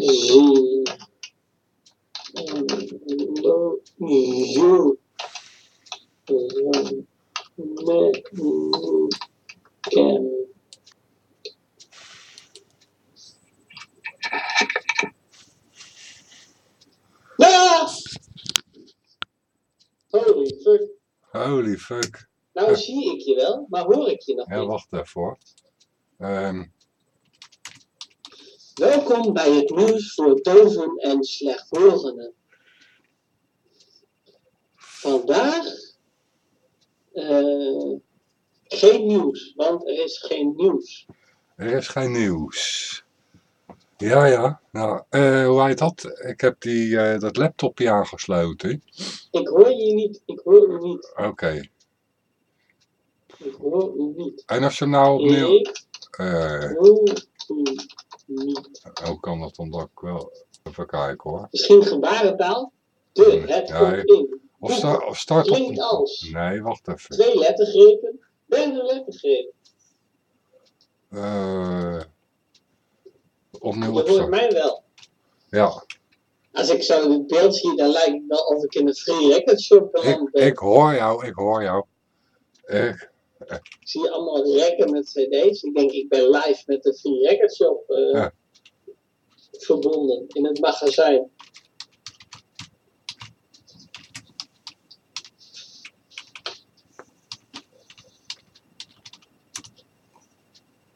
zie. Zo. Cam. Ah! Holy fuck. Holy fuck. Nou zie ik je wel, maar hoor ik je nog Ja, niet. wacht even hoor. Ehm, Welkom bij het nieuws voor doven en slechthorenden. Vandaag eh, geen nieuws, want er is geen nieuws. er is geen nieuws. Ja, ja. Nou, eh, hoe heet dat? Ik heb die, eh, dat laptopje aangesloten. Ik hoor je niet, ik hoor u niet, Oké. ik hoor u niet. En als je nou opnieuw... Ik hoor u niet. Hoe kan dat dan dat ik wel... Even kijken hoor. Misschien gebarentaal? De, het Ja, komt in. Of, sta, of start Klinkt op... als. Nee, wacht even. Twee lettergrepen, derde lettergreep. Eh opnieuw Je hoort mij wel. Ja, Als ik zo dit beeld zie, dan lijkt het wel of ik in een free record shop ik, beland ben. ik hoor jou, ik hoor jou. Ik, Ik zie allemaal rekken met cd's. Ik denk, ik ben live met de Free Record Shop eh, Ja. verbonden in het magazijn.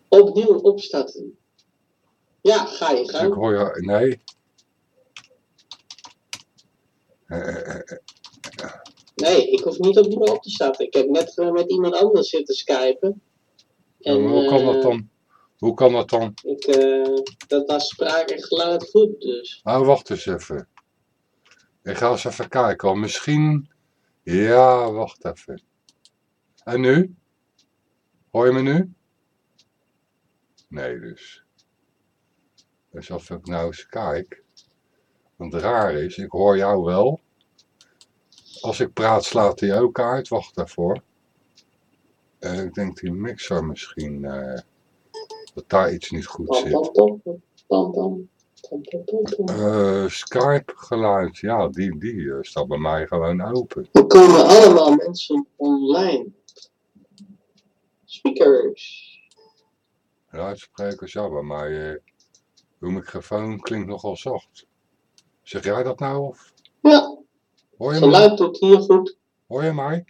Opnieuw opstarten. Ja, ga je ik gang. hoor jou, nee. Eh, Nee, ik hoef niet opnieuw op te starten. Ik heb net eh, met iemand anders zitten skypen. En, hoe kan dat eh, dan? Hoe kan dat dan? Ik, eh, dat was spraak en geluid goed, dus. Nou, wacht eens even. Ik ga eens even kijken. Misschien... Ja, wacht even. En nu? Hoor je me nu? Nee, dus. Dus als ik nou eens kijk. Want raar is, ik hoor jou wel. Als ik praat slaat hij ook uit. Wacht daarvoor. Uh, ik denk die mixer misschien. Eh, dat daar iets niet goed zit. Skype geluid. Ja, die, die eh, staat bij mij gewoon open. We komen allemaal mensen online. Speakers. Luidsprekers, ja, bij mij... uw microfoon klinkt nogal zacht. Zeg jij dat nou? Of? Hoor je, geluid doet hier goed. Hoor je mij?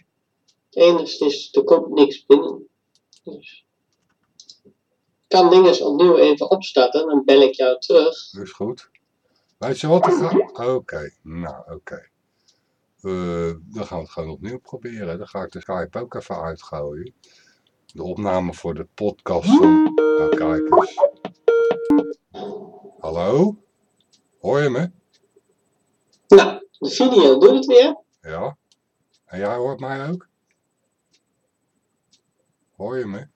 Is, er komt niks binnen. Dus. Ik kan dingen opnieuw even opstarten, dan bel ik jou terug. Is goed. Weet je wat? Oké, nou oké. Eh, dan gaan we het gewoon opnieuw proberen. Dan ga ik de Skype ook even uitgooien. De opname voor de podcast van... Nou, kijk eens. Hallo? Hoor je me? Nou, de video doet het weer. Ja. En jij hoort mij ook? Hoor je me?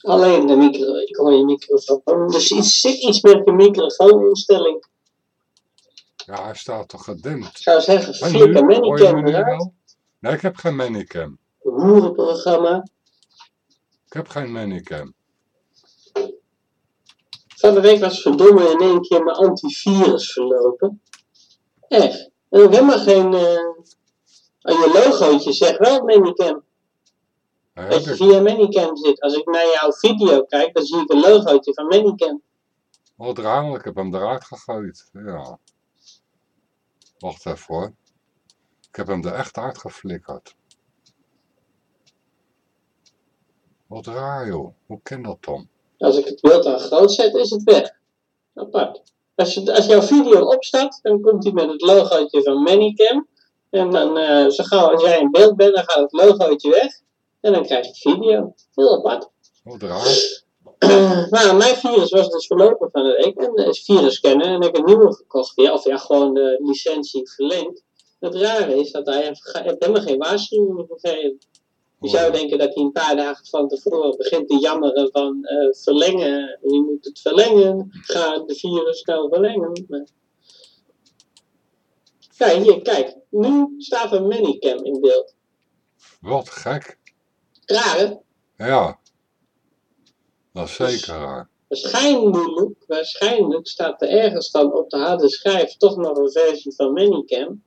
Alleen de micro, ik hoor je microfoon. Dus iets, zit iets met je microfooninstelling. Ja, hij staat toch gedempt. Ik zou zeggen, En flikker manicam eruit. Nee, ik heb geen manicam. Hoerenprogramma. Ik heb geen manicam. Van de week was verdomme in één keer mijn antivirus verlopen. Echt. En ook helemaal geen... aan je logootje zegt wel Manicam. Dat je via Manicam zit. Als ik naar jouw video kijk, dan zie ik een logootje van Manicam. Wat raar, ik heb hem eruit gegooid. Ja. Wacht even hoor. Ik heb hem er echt uitgeflikkerd. Wat raar joh. Hoe kan dat dan? Als ik het beeld aan groot zet, is het weg. Apart. Als, je, als jouw video opstaat, dan komt hij met het logootje van Manicam. En dan, eh, zo gauw als jij in beeld bent, dan gaat het logootje weg. En dan krijg je video. Heel apart. Wat raar. nou, mijn virus was dus verlopen van de week. En is virus scannen. En heb ik een nieuwe gekocht. Ja, of ja, gewoon de licentie verlengd. Het rare is dat hij heeft, helemaal geen waarschuwingen gegeven. Je zou denken dat hij een paar dagen van tevoren begint te jammeren van eh, verlengen. Je moet het verlengen. Ga de virus nou verlengen. Maar... Ja, hier, kijk. Nu staat een manicam in beeld. Wat gek. Raar, hè? Ja. Dat is zeker raar. Waarschijnlijk, waarschijnlijk staat er ergens dan op de harde schijf toch nog een versie van Manicam.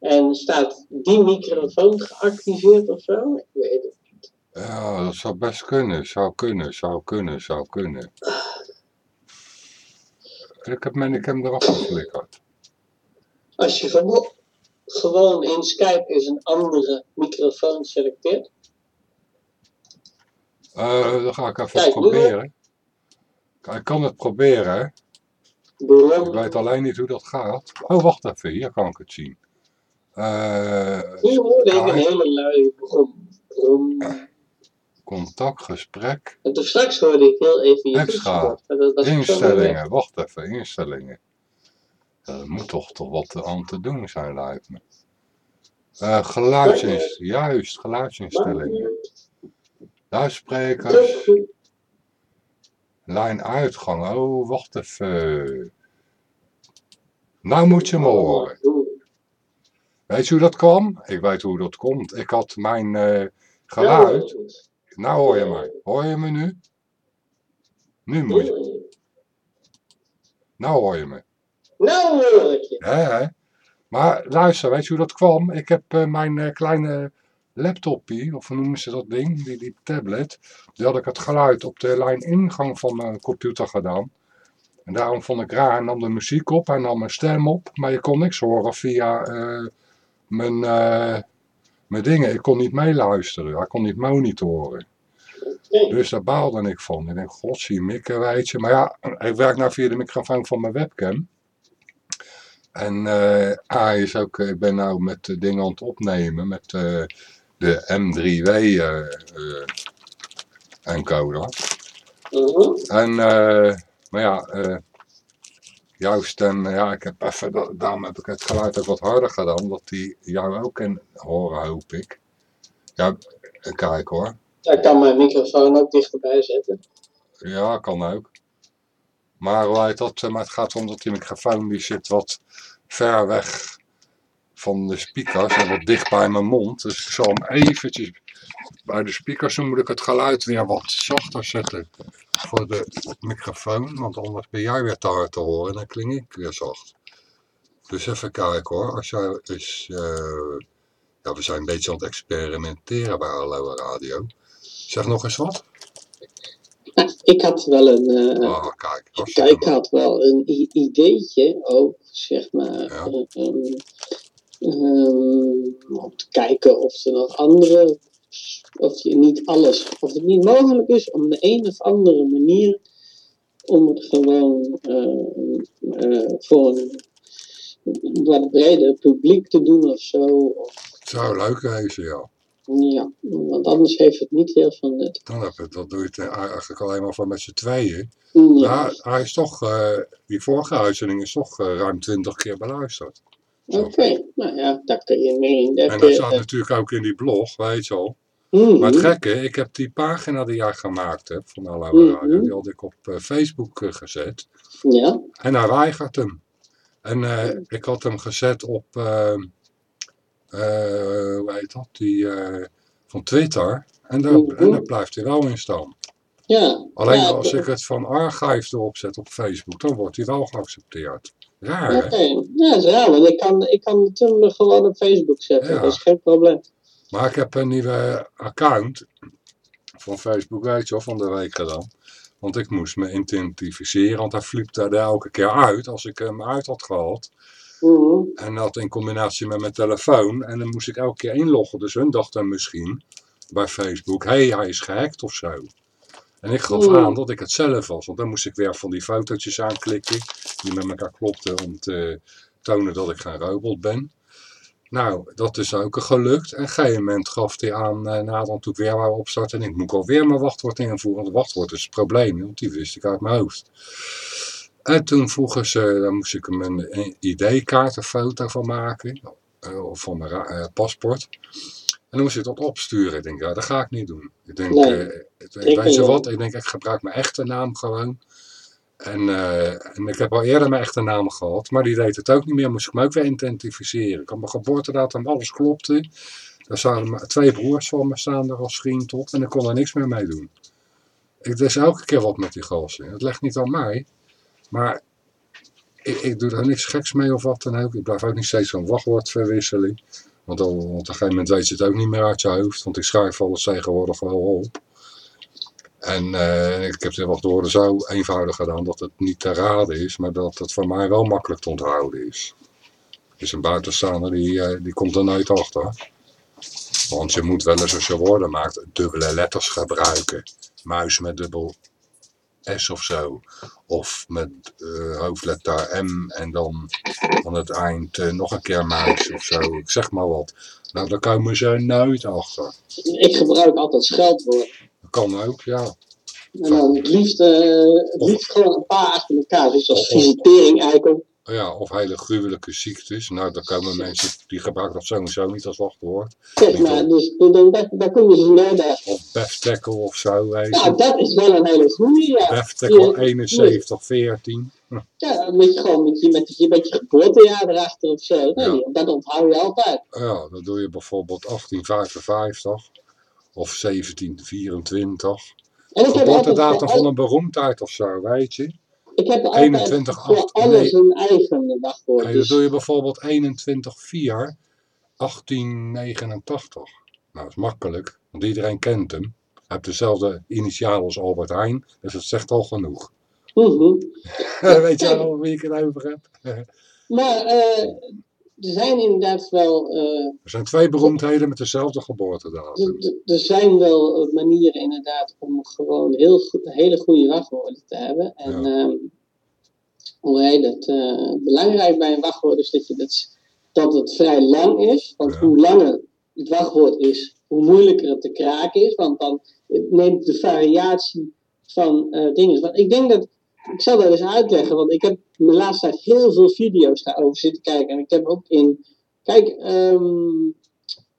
En staat die microfoon geactiveerd of zo? Ik weet het niet. Ja, dat zou best kunnen, zou kunnen, zou kunnen, zou kunnen. Ik heb mijn hem eraf geflikkerd. Als je gewo- gewoon in Skype eens een andere microfoon selecteert. Eh, dan ga ik even Kijk, proberen. Ik kan het proberen, Ik weet alleen niet hoe dat gaat. Oh, wacht even, hier kan ik het zien. Eh, Hier hoorde ik een hele lui brom, brom. contact, gesprek, En toen straks hoorde ik heel even je Extra. dat instellingen. Wacht even, instellingen. Er moet toch, toch wat aan te doen zijn, lijkt me. Eh geluidsinst juist, geluidsinstellingen. Luidsprekers, lijn uitgang. Oh, wacht even. Nou moet je me horen. Weet je hoe dat kwam? Ik weet hoe dat komt. Ik had mijn eh, geluid. Nou hoor je mij. Hoor je me nu? Nu moet je. Nou hoor je me. Nou hoor ik je. Maar luister, weet je hoe dat kwam? Ik heb eh, mijn eh, kleine laptopie, of hoe noemen ze dat ding, die, die tablet, die had ik het geluid op de lijn ingang van mijn computer gedaan. En daarom vond ik raar, hij nam de muziek op, hij nam mijn stem op, maar je kon niks horen via mijn, eh, mijn dingen. Ik kon niet meeluisteren, hij kon niet monitoren. Dus daar baalde ik van. Ik denk, god, zie mikken, weet je. Maar ja, ik werk nou via de microfoon van mijn webcam. En eh hij is ook, ik ben nou met de dingen aan het opnemen met eh, de M3W eh, eh, encoder. Mhm. En, eh, maar ja, eh, jouw stem, ja, ik heb even, da- daarom heb ik het geluid ook wat harder gedaan, omdat die jou ook kan horen, hoop ik. Ja, kijk hoor. Ik kan mijn microfoon ook dichterbij zetten. Ja, kan ook. Maar hoe heet dat? eh, Maar het gaat om dat die microfoon die zit wat ver weg van de speakers en wat dicht bij mijn mond. Dus ik zal hem eventjes bij de speakers moet ik het geluid weer wat zachter zetten voor de microfoon. Want anders ben jij weer te hard te horen en dan klink ik weer zacht. Dus even kijken hoor. Als jij is, eh, ja, we zijn een beetje aan het experimenteren bij Hallo Radio. Zeg nog eens wat. Ik had wel een, eh, Ah, kijk. ik, had wel een ideetje ook, zeg maar, Ja. eh, ehm, ehm, om te kijken of er nog andere, of je niet alles, of het niet mogelijk is om de een of andere manier om het gewoon eh, eh, voor een wat breder publiek te doen of zo. Of, Het zou leuk wezen, ja. ja, want anders heeft het niet heel veel nut. Dan heb dat doe je het eigenlijk alleen maar voor met z'n tweeën. Ja. Maar hij is toch, eh, die vorige uitzending is toch eh, ruim twintig keer beluisterd. Oké, nou ja, daar kun je mee. Daar En dat staat natuurlijk ook in die blog, weet je al. Mhm. Maar het gekke, ik heb die pagina die jij gemaakt hebt van Hallo. Radio, die had ik op eh, Facebook eh, gezet. Ja, En hij weigert hem. En eh, ik had hem gezet op, eh, eh, hoe heet dat, die eh, van Twitter. En daar, Mhm. en daar blijft hij wel in staan. ja. Alleen ja, als ik het van Archive erop zet op Facebook, dan wordt hij wel geaccepteerd. Raar, hè? ja, dat is raar, want ik kan, ik kan het toen gewoon op Facebook zetten, Ja. dat is geen probleem. Maar ik heb een nieuwe account van Facebook, weet je wel, van de week gedaan. Want ik moest me identificeren, want hij flipte er elke keer uit als ik hem uit had gehaald. Mhm. En dat in combinatie met mijn telefoon. En dan moest ik elke keer inloggen. Dus hun dachten misschien bij Facebook, hé, hey, hij is gehackt of zo. En ik gaf aan dat ik het zelf was. Want dan moest ik weer van die fotootjes aanklikken. Die met elkaar klopten om te tonen dat ik geen robot ben. Nou, dat is ook gelukt. En op een gegeven moment gaf hij aan, eh, na dan toen ik weer wou opstarten. En ik moet alweer mijn wachtwoord invoeren. Want het wachtwoord is het probleem. Want die wist ik uit mijn hoofd. En toen vroegen ze, dan moest ik hem een ID-kaart, een foto van maken. eh, Of van mijn eh, paspoort. En dan moest ik dat opsturen. Ik denk, ja, dat ga ik niet doen. Ik denk, Nee, ik weet je wat? Ik denk, ik gebruik mijn echte naam gewoon. En, eh, en ik heb al eerder mijn echte naam gehad, maar die deed het ook niet meer. Moest ik me ook weer identificeren. Ik had mijn geboortedatum, alles klopte. Daar zaten maar twee broers van me staan er als vriend op en ik kon er niks meer mee doen. Ik, is elke keer wat met die gassen. Het ligt niet aan mij. Maar ik, ik doe daar niks geks mee of wat dan ook. Ik blijf ook niet steeds zo'n wachtwoordverwisseling. Want op een gegeven moment weet je het ook niet meer uit je hoofd. Want ik schrijf alles tegenwoordig wel op. En eh, ik heb de wachtwoorden zo eenvoudig gedaan dat het niet te raden is. Maar dat het voor mij wel makkelijk te onthouden is. Dus een buitenstaander die, eh, die komt er nooit achter. Want je moet wel eens als je woorden maakt dubbele letters gebruiken. Muis met dubbel S of zo. Of met eh, hoofdletter M en dan aan het eind nog een keer muis of zo. Ik zeg maar wat. Nou, daar komen ze nooit achter. Ik gebruik altijd scheldwoorden. Dat kan ook, ja. En dan het liefst, eh, het liefst gewoon een paar achter elkaar. Dus als visitering eikel. Ja, of hele gruwelijke ziektes. Nou, daar komen mensen die gebruiken dat sowieso niet als wachtwoord. Zeg maar, dus dan, dan, daar, daar kom je ze nooit. Of Bef Tackle of zo, weet Nou, dat is wel een hele goede, ja. Bef Tackle Ja. 71, 14. Ja, dan moet je gewoon met je, met je, met je geboortejaar erachter of zo. Nee, Ja. Dat onthoud je altijd. Ja, dan doe je bijvoorbeeld 1855 of 1724. En ik altijd Geboortedatum van een beroemdheid of zo, weet je. ik heb altijd 21, voor 8, alles een eigen wachtwoord. Nee, dan Dus, doe je bijvoorbeeld 21-4, 1889. Nou, dat is makkelijk, want iedereen kent hem. Hij heeft dezelfde initialen als Albert Heijn, dus dat zegt al genoeg. Mhm. Weet je al wie ik het over heb? Maar eh, er zijn inderdaad wel, eh, Er zijn twee beroemdheden met dezelfde geboortedatum. er- zijn wel eh, manieren inderdaad om gewoon heel hele goede wachtwoorden te hebben. En Ja. ehm, hoe heet het? eh, belangrijk bij een wachtwoord is dat, je dat, dat het vrij lang is. Want Ja. hoe langer het wachtwoord is, hoe moeilijker het te kraken is. Want dan neemt de variatie van dingen. Want ik denk dat, ik zal dat eens uitleggen, want ik heb de laatste tijd heel veel video's daarover zitten kijken. En ik heb ook in, kijk, ehm,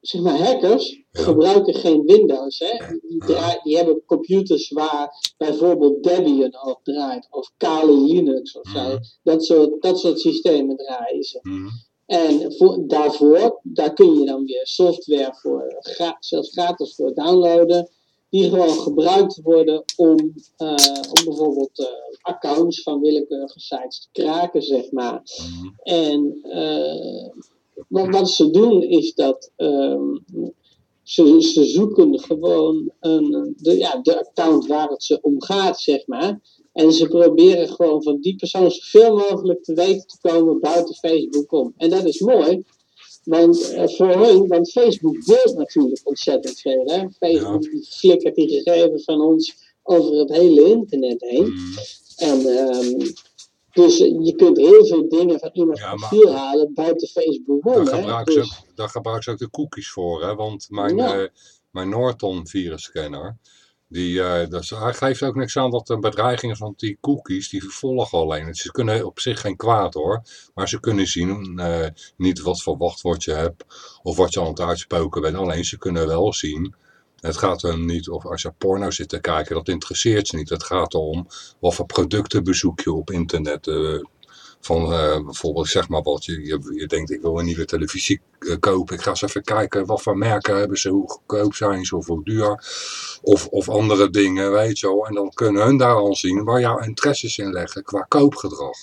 zeg maar hackers Ja. gebruiken geen Windows. Hè? Die, draai- die hebben computers waar bijvoorbeeld Debian op draait. Of Kali Linux of zo. Mhm. Dat, soort, dat soort systemen draaien ze. Mhm. En voor, daarvoor, daar kun je dan weer software voor, gra- zelfs gratis voor downloaden, die gewoon gebruikt worden om, eh, om bijvoorbeeld eh, accounts van willekeurige sites te kraken, zeg maar. Mhm. En eh, wat, wat ze doen is dat ehm, ze, ze zoeken gewoon een, de, ja, de account waar het ze om gaat, zeg maar. En ze proberen gewoon van die persoon zoveel mogelijk te weten te komen buiten Facebook om. En dat is mooi, want eh, voor hun, want Facebook deelt natuurlijk ontzettend veel. Hè? Facebook die flikkert die gegevens van ons over het hele internet heen. Mhm. En ehm, dus je kunt heel veel dingen van iemands Ja, profiel halen buiten Facebook om. Daar gebruiken, ze Dus- ook, daar gebruiken ze ook de cookies voor, hè? want mijn, Ja. eh, mijn Norton virusscanner, die, is- hij geeft ook niks aan dat er bedreiging is, want die cookies die volgen alleen. Ze kunnen op zich geen kwaad hoor, maar ze kunnen zien eh, niet wat voor wachtwoord je hebt of wat je aan het uitspoken bent. Alleen ze kunnen wel zien, het gaat er niet of als je porno zit te kijken, dat interesseert ze niet. Het gaat erom wat voor producten bezoek je op internet. eh, van eh, bijvoorbeeld, zeg maar wat, je, je, denkt ik wil een nieuwe televisie eh, kopen. Ik ga eens even kijken wat voor merken hebben ze, hoe goedkoop zijn ze of hoe duur. Of, of andere dingen, weet je wel. En dan kunnen hun daar al zien waar jouw interesses in leggen qua koopgedrag.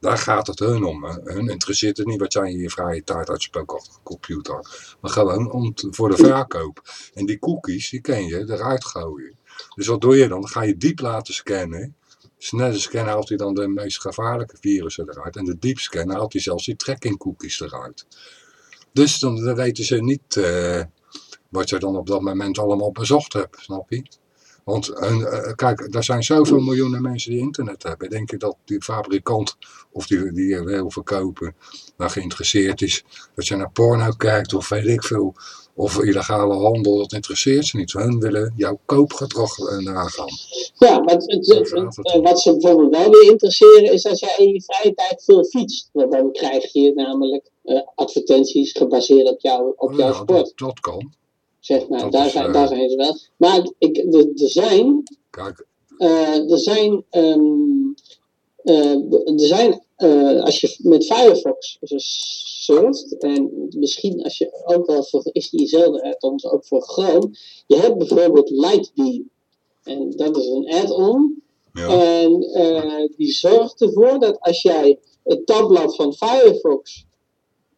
Daar gaat het hun om. Hun interesseert het niet wat jij je vrije tijd uitspookt op de computer. Maar gewoon om voor de verkoop. En die cookies, die kan je eruit gooien. Dus wat doe je dan? Dan ga je diep laten scannen. Snelle scan haalt hij dan de meest gevaarlijke virussen eruit. En de diep scan haalt hij zelfs die tracking cookies eruit. Dus dan, dan weten ze niet eh, wat je dan op dat moment allemaal bezocht hebt, snap je? Want hun, eh, kijk, er zijn zoveel miljoenen mensen die internet hebben. Denk je dat die fabrikant of die, die je wil verkopen, nou geïnteresseerd is dat je naar porno kijkt of weet ik veel. Of illegale handel, dat interesseert ze niet. Hun willen jouw koopgedrag eh, nagaan. Ja, maar het, eh, wat ze bijvoorbeeld wel weer interesseren is als jij in je vrije tijd veel fietst. Dan krijg je namelijk eh, advertenties gebaseerd op, jou, op jouw Ja, sport. dat, dat kan. Zeg maar, dat daar, is, zijn, eh, daar zijn ze wel. Maar ik, er, zijn, Kijk, eh, er zijn, ehm, eh, er zijn als je met Firefox surft, en misschien als je ook wel voor, is diezelfde add-ons ook voor Chrome, je hebt bijvoorbeeld Lightbeam. En dat is een add-on. Ja. En die zorgt ervoor dat als jij het tabblad van Firefox,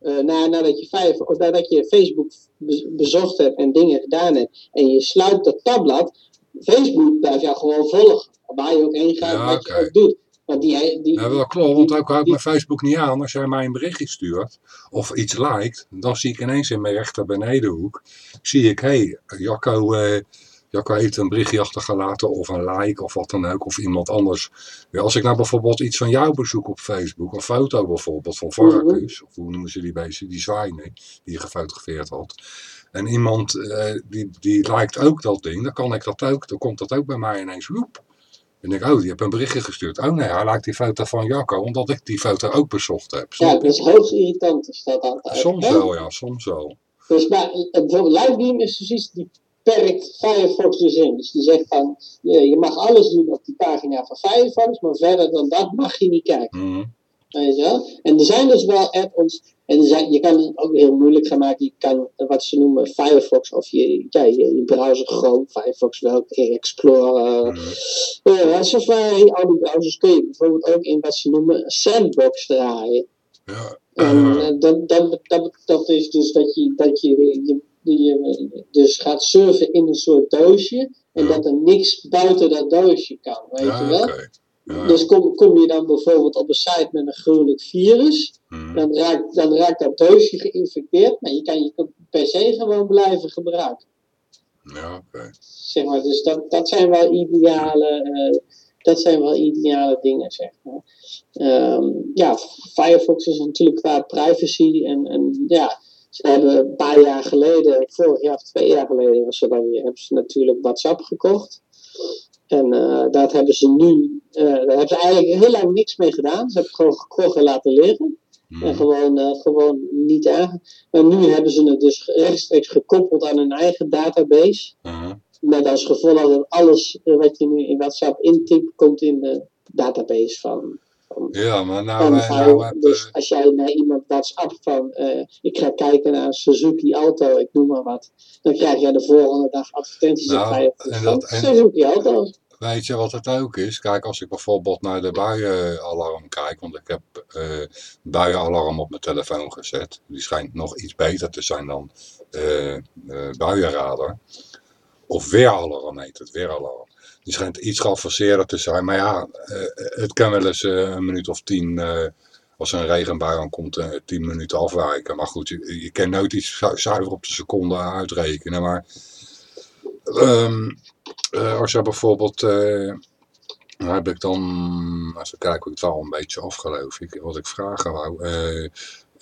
eh, na, nadat, je Firefox of nadat je Facebook be- bezocht hebt en dingen gedaan hebt, en je sluit dat tabblad, Facebook blijft jou gewoon volgen. Waar je ook heen gaat, Ja, wat je ook doet. Want die, die, Ja, wel klopt, want ook houdt mijn Facebook niet aan. Als jij mij een berichtje stuurt of iets liked, dan zie ik ineens in mijn rechter benedenhoek, zie ik, hé, hey, Jacco, eh, Jacco heeft een berichtje achtergelaten of een like of wat dan ook, of iemand anders. Ja, als ik nou bijvoorbeeld iets van jou bezoek op Facebook, een foto bijvoorbeeld van varkens, of hoe noemen ze die beesten, die zwijnen, die je gefotografeerd had. En iemand eh, die, die liked ook dat ding, dan kan ik dat ook, dan komt dat ook bij mij ineens, woep. En ik, oh, die heeft een berichtje gestuurd. Oh nee, hij lijkt die foto van Jacco, omdat ik die foto ook bezocht heb. ja, dat is hoogst irritant. Is dat altijd. Soms wel, ja, soms wel. Dus maar, eh, bijvoorbeeld Livebeam is precies, die perkt Firefox dus in. Dus die zegt van, je, je mag alles doen op die pagina van Firefox, maar verder dan dat mag je niet kijken. Weet je wel? En er zijn dus wel add-ons, en zijn, je kan het ook heel moeilijk gaan maken. Je kan wat ze noemen Firefox, of je, ja, je, je browser Chrome, Firefox wel, Explorer, Mhm. uh, Safari, al die browsers kun je bijvoorbeeld ook in wat ze noemen sandbox draaien. Ja, En eh, eh, dat, dat, dat, dat is dus dat je, dat je, je, je dus gaat surfen in een soort doosje. En Ja. dat er niks buiten dat doosje kan, weet ja, je wel? Ja, Dus kom, kom je dan bijvoorbeeld op een site met een gruwelijk virus, mhm. dan raakt, dan raakt dat doosje geïnfecteerd, maar je kan je PC gewoon blijven gebruiken. ja oké. Zeg maar. Dus dat, dat zijn wel ideale, eh, dat zijn wel ideale dingen, zeg maar. Ehm, ja, Firefox is natuurlijk qua privacy en, en ja, ze hebben een paar jaar geleden, vorig jaar of twee jaar geleden was het dan weer, hebben ze natuurlijk WhatsApp gekocht. En eh dat hebben ze nu, eh, daar hebben ze eigenlijk heel lang niks mee gedaan. Ze hebben het gewoon gekocht en laten liggen. En Mhm. gewoon, eh, gewoon niet aan. Maar nu hebben ze het dus rechtstreeks gekoppeld aan hun eigen database. Mhm. Met als gevolg dat alles wat je nu in WhatsApp intypt, komt in de database van. Ja, maar nou, wij nou dus als jij naar iemand WhatsApp van, eh, ik ga kijken naar een Suzuki Auto, ik noem maar wat, dan krijg jij de volgende dag advertenties Nou, op en van dat- en- Suzuki Auto. Weet je wat het ook is? Kijk, als ik bijvoorbeeld naar de buienalarm kijk, want ik heb eh buienalarm op mijn telefoon gezet. Die schijnt nog iets beter te zijn dan eh, buienradar. Of weeralarm heet het, weeralarm. Die schijnt iets geavanceerder te zijn. Maar ja, eh, het kan wel eens eh, een minuut of tien, eh, als er een regenbui aankomt, tien minuten afwijken. Maar goed, je, je kan nooit iets zu- zuiver op de seconde uitrekenen. Maar ehm, eh, als je bijvoorbeeld, dan heb ik dan, even kijken, ik het wel een beetje af geloof ik, wat ik vragen wou.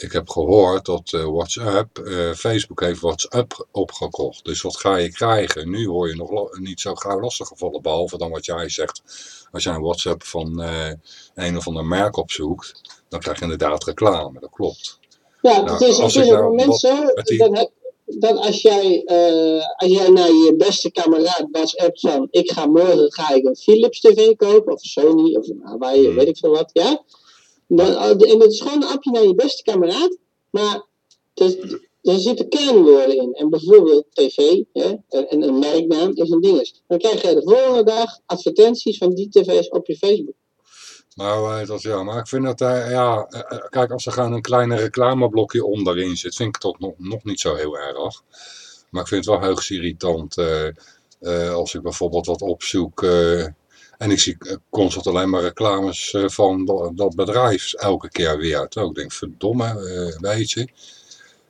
Ik heb gehoord dat eh, WhatsApp, eh, Facebook heeft WhatsApp opgekocht. Dus wat ga je krijgen? Nu hoor je nog niet zo gauw lastiggevallen, behalve dan wat jij zegt. Als jij een WhatsApp van eh, een of ander merk opzoekt, dan krijg je inderdaad reclame, dat klopt. Ja, Nou, het is, het met die- dat, he- dat als, jij, als jij naar je beste kameraad WhatsApp van ik ga morgen ga ik een Philips tv kopen of Sony of waar je Hmm. weet ik veel wat, ja. Dan, en het is gewoon een appje naar je beste kameraad, maar er zitten kernwoorden in. En bijvoorbeeld tv hè, en een merknaam is een ding. Dan krijg je de volgende dag advertenties van die tv's op je Facebook. Nou, eh, dat ja, maar ik vind dat, eh, ja, eh, eh, kijk, als er gewoon een kleine reclameblokje onderin zit, vind ik dat nog, nog niet zo heel erg. Maar ik vind het wel hoogst irritant eh, eh, als ik bijvoorbeeld wat opzoek eh, en ik zie eh, constant alleen maar reclames eh, van dat, bedrijf elke keer weer. Terwijl ik denk, verdomme, eh, weet je.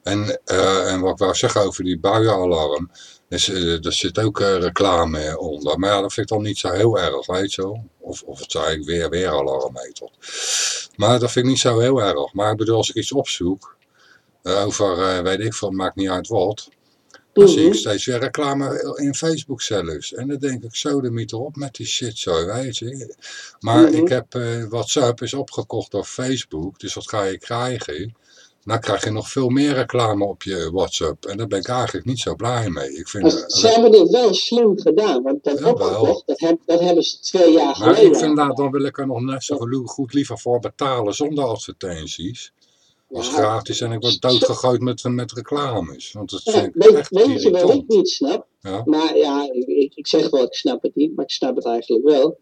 En, en wat ik wou zeggen over die buienalarm, dus, eh, er zit ook reclame onder. Maar ja, dat vind ik dan niet zo heel erg, weet je wel. Of, of het eigenlijk weer, weer alarm heet. dat. Maar dat vind ik niet zo heel erg. Maar ik bedoel, als ik iets opzoek, over, weet ik veel, maakt niet uit wat. Dan zie ik steeds weer reclame in Facebook zelfs. En dan denk ik, zo de meter op met die shit zo, weet je. Maar Mhm. ik heb, eh, WhatsApp is opgekocht door Facebook, dus wat ga je krijgen? Dan krijg je nog veel meer reclame op je WhatsApp. En daar ben ik eigenlijk niet zo blij mee. Ik vind, Maar ze hebben het wel slim gedaan, want dat opgekocht, dat, heb, dat hebben ze twee jaar maar geleden. ik vind dat, dan wil ik er nog net zo goed liever voor betalen zonder advertenties. Als Ja. gratis en ik word doodgegooid met, met reclames. Want dat Ja, je wat ik niet snap? Ja. Maar ja, ik, ik, zeg wel, ik snap het niet, maar ik snap het eigenlijk wel.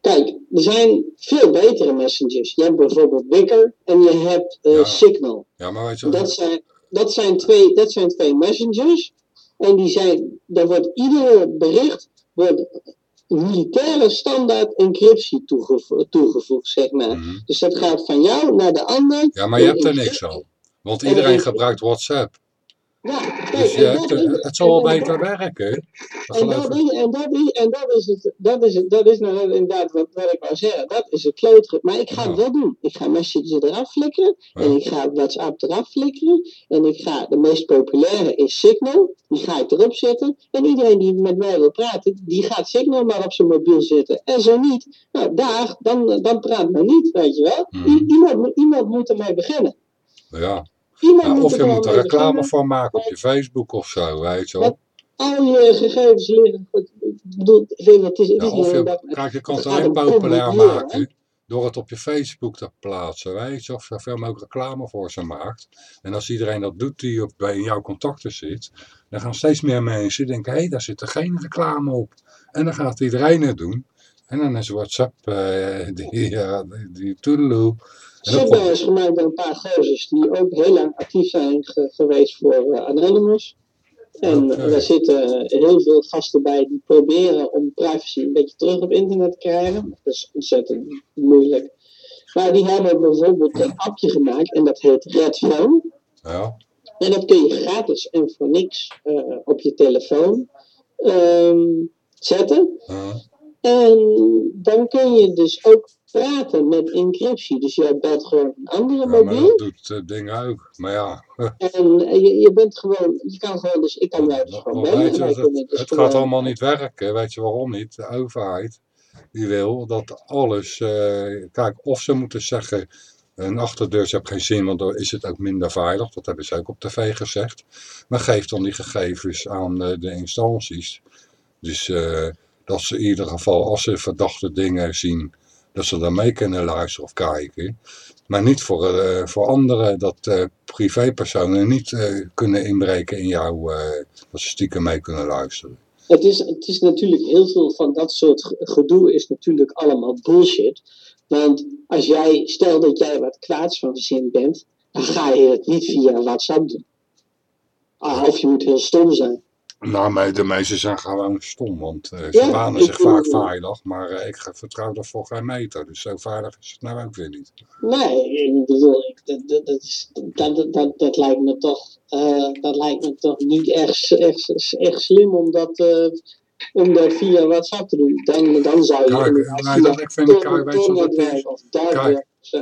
Kijk, er zijn veel betere messengers. Je hebt bijvoorbeeld Wicker en je hebt eh, Ja. Signal. Ja, maar weet je Dat zijn, dat, zijn twee, dat zijn twee messengers. En die zijn, daar wordt ieder bericht wordt militaire standaard encryptie toegevo- toegevoegd, zeg maar. Mhm. Dus dat gaat van jou naar de ander. Ja, maar je hebt er niks aan. Want En iedereen gebruikt WhatsApp. Ja, kijk, Dus dat- eh, het zal wel beter werken. En dat, is, en, dat is, en dat is het, dat is het, dat is nou inderdaad wat, wat ik wou zeggen. Dat is het klootje. Maar ik ga Ja. het wel doen. Ik ga Messenger eraf flikkeren. Ja. En ik ga WhatsApp eraf flikkeren. En ik ga, de meest populaire is Signal. Die ga ik erop zetten. En iedereen die met mij wil praten, die gaat Signal maar op zijn mobiel zetten. En zo niet, nou daar, dan, dan praat men niet, weet je wel. I- iemand, moet- iemand moet ermee beginnen. Ja. Ja, moet of je moet er reclame voor maken op je Facebook of zo, weet je wel. Al je gegevens liggen. Ik weet, het is, het Ja, is of niet je, kijk, je kan het alleen populair maken door het op je Facebook te plaatsen, weet je. Of zoveel mogelijk reclame voor ze maakt. En als iedereen dat doet die op, bij jouw contacten zit, dan gaan steeds meer mensen denken, hé, daar zit er geen reclame op. En dan gaat iedereen het doen. En dan is WhatsApp, eh, die, ja, die, die toedeloe. Signal is gemaakt door een paar gozers die ook heel lang actief zijn ge- geweest voor eh, Anonymous. En eh, daar zitten heel veel gasten bij die proberen om privacy een beetje terug op internet te krijgen. Dat is ontzettend moeilijk. Maar die hebben bijvoorbeeld een appje gemaakt en dat heet Red Phone. ja, En dat kun je gratis en voor niks eh, op je telefoon ehm, zetten. ja. En dan kun je dus ook praten met encryptie. Dus jij belt gewoon een andere Ja, maar mobiel. dat doet het ding ook. Maar ja, En eh, je, je bent gewoon, je kan gewoon, dus ik kan jou dus gewoon bellen. je, het, dus het gewoon- gaat allemaal niet werken. Weet je waarom niet? De overheid die wil dat alles. eh, kijk, of ze moeten zeggen. Een achterdeur heeft geen zin, want dan is het ook minder veilig. Dat hebben ze ook op tv gezegd. Maar geef dan die gegevens aan eh, de instanties. Dus eh, dat ze in ieder geval, als ze verdachte dingen zien, dat ze daar mee kunnen luisteren of kijken. Maar niet voor, eh, voor anderen, dat eh, privépersonen niet eh, kunnen inbreken in jouw, dat ze stiekem mee kunnen luisteren. Het is, het is natuurlijk heel veel van dat soort ge- gedoe is natuurlijk allemaal bullshit. Want als jij, stel dat jij wat kwaads van zin bent, dan ga je het niet via WhatsApp doen. Of je moet heel stom zijn. Nou, maar de meesten zijn gewoon stom, want eh, ze Ja, ik zich vaak veilig, maar eh, ik vertrouw dat voor geen meter. Dus zo veilig is het nou ook weer niet. Nee, ik bedoel, ik, dat, dat, dat, is, dat, dat, dat, dat lijkt me toch, eh, dat lijkt me toch niet echt, echt, echt slim om dat, om dat via WhatsApp te doen. Dan, dan zou je Kijk, nee, dat, ik vind, kijk, weet je wat het of.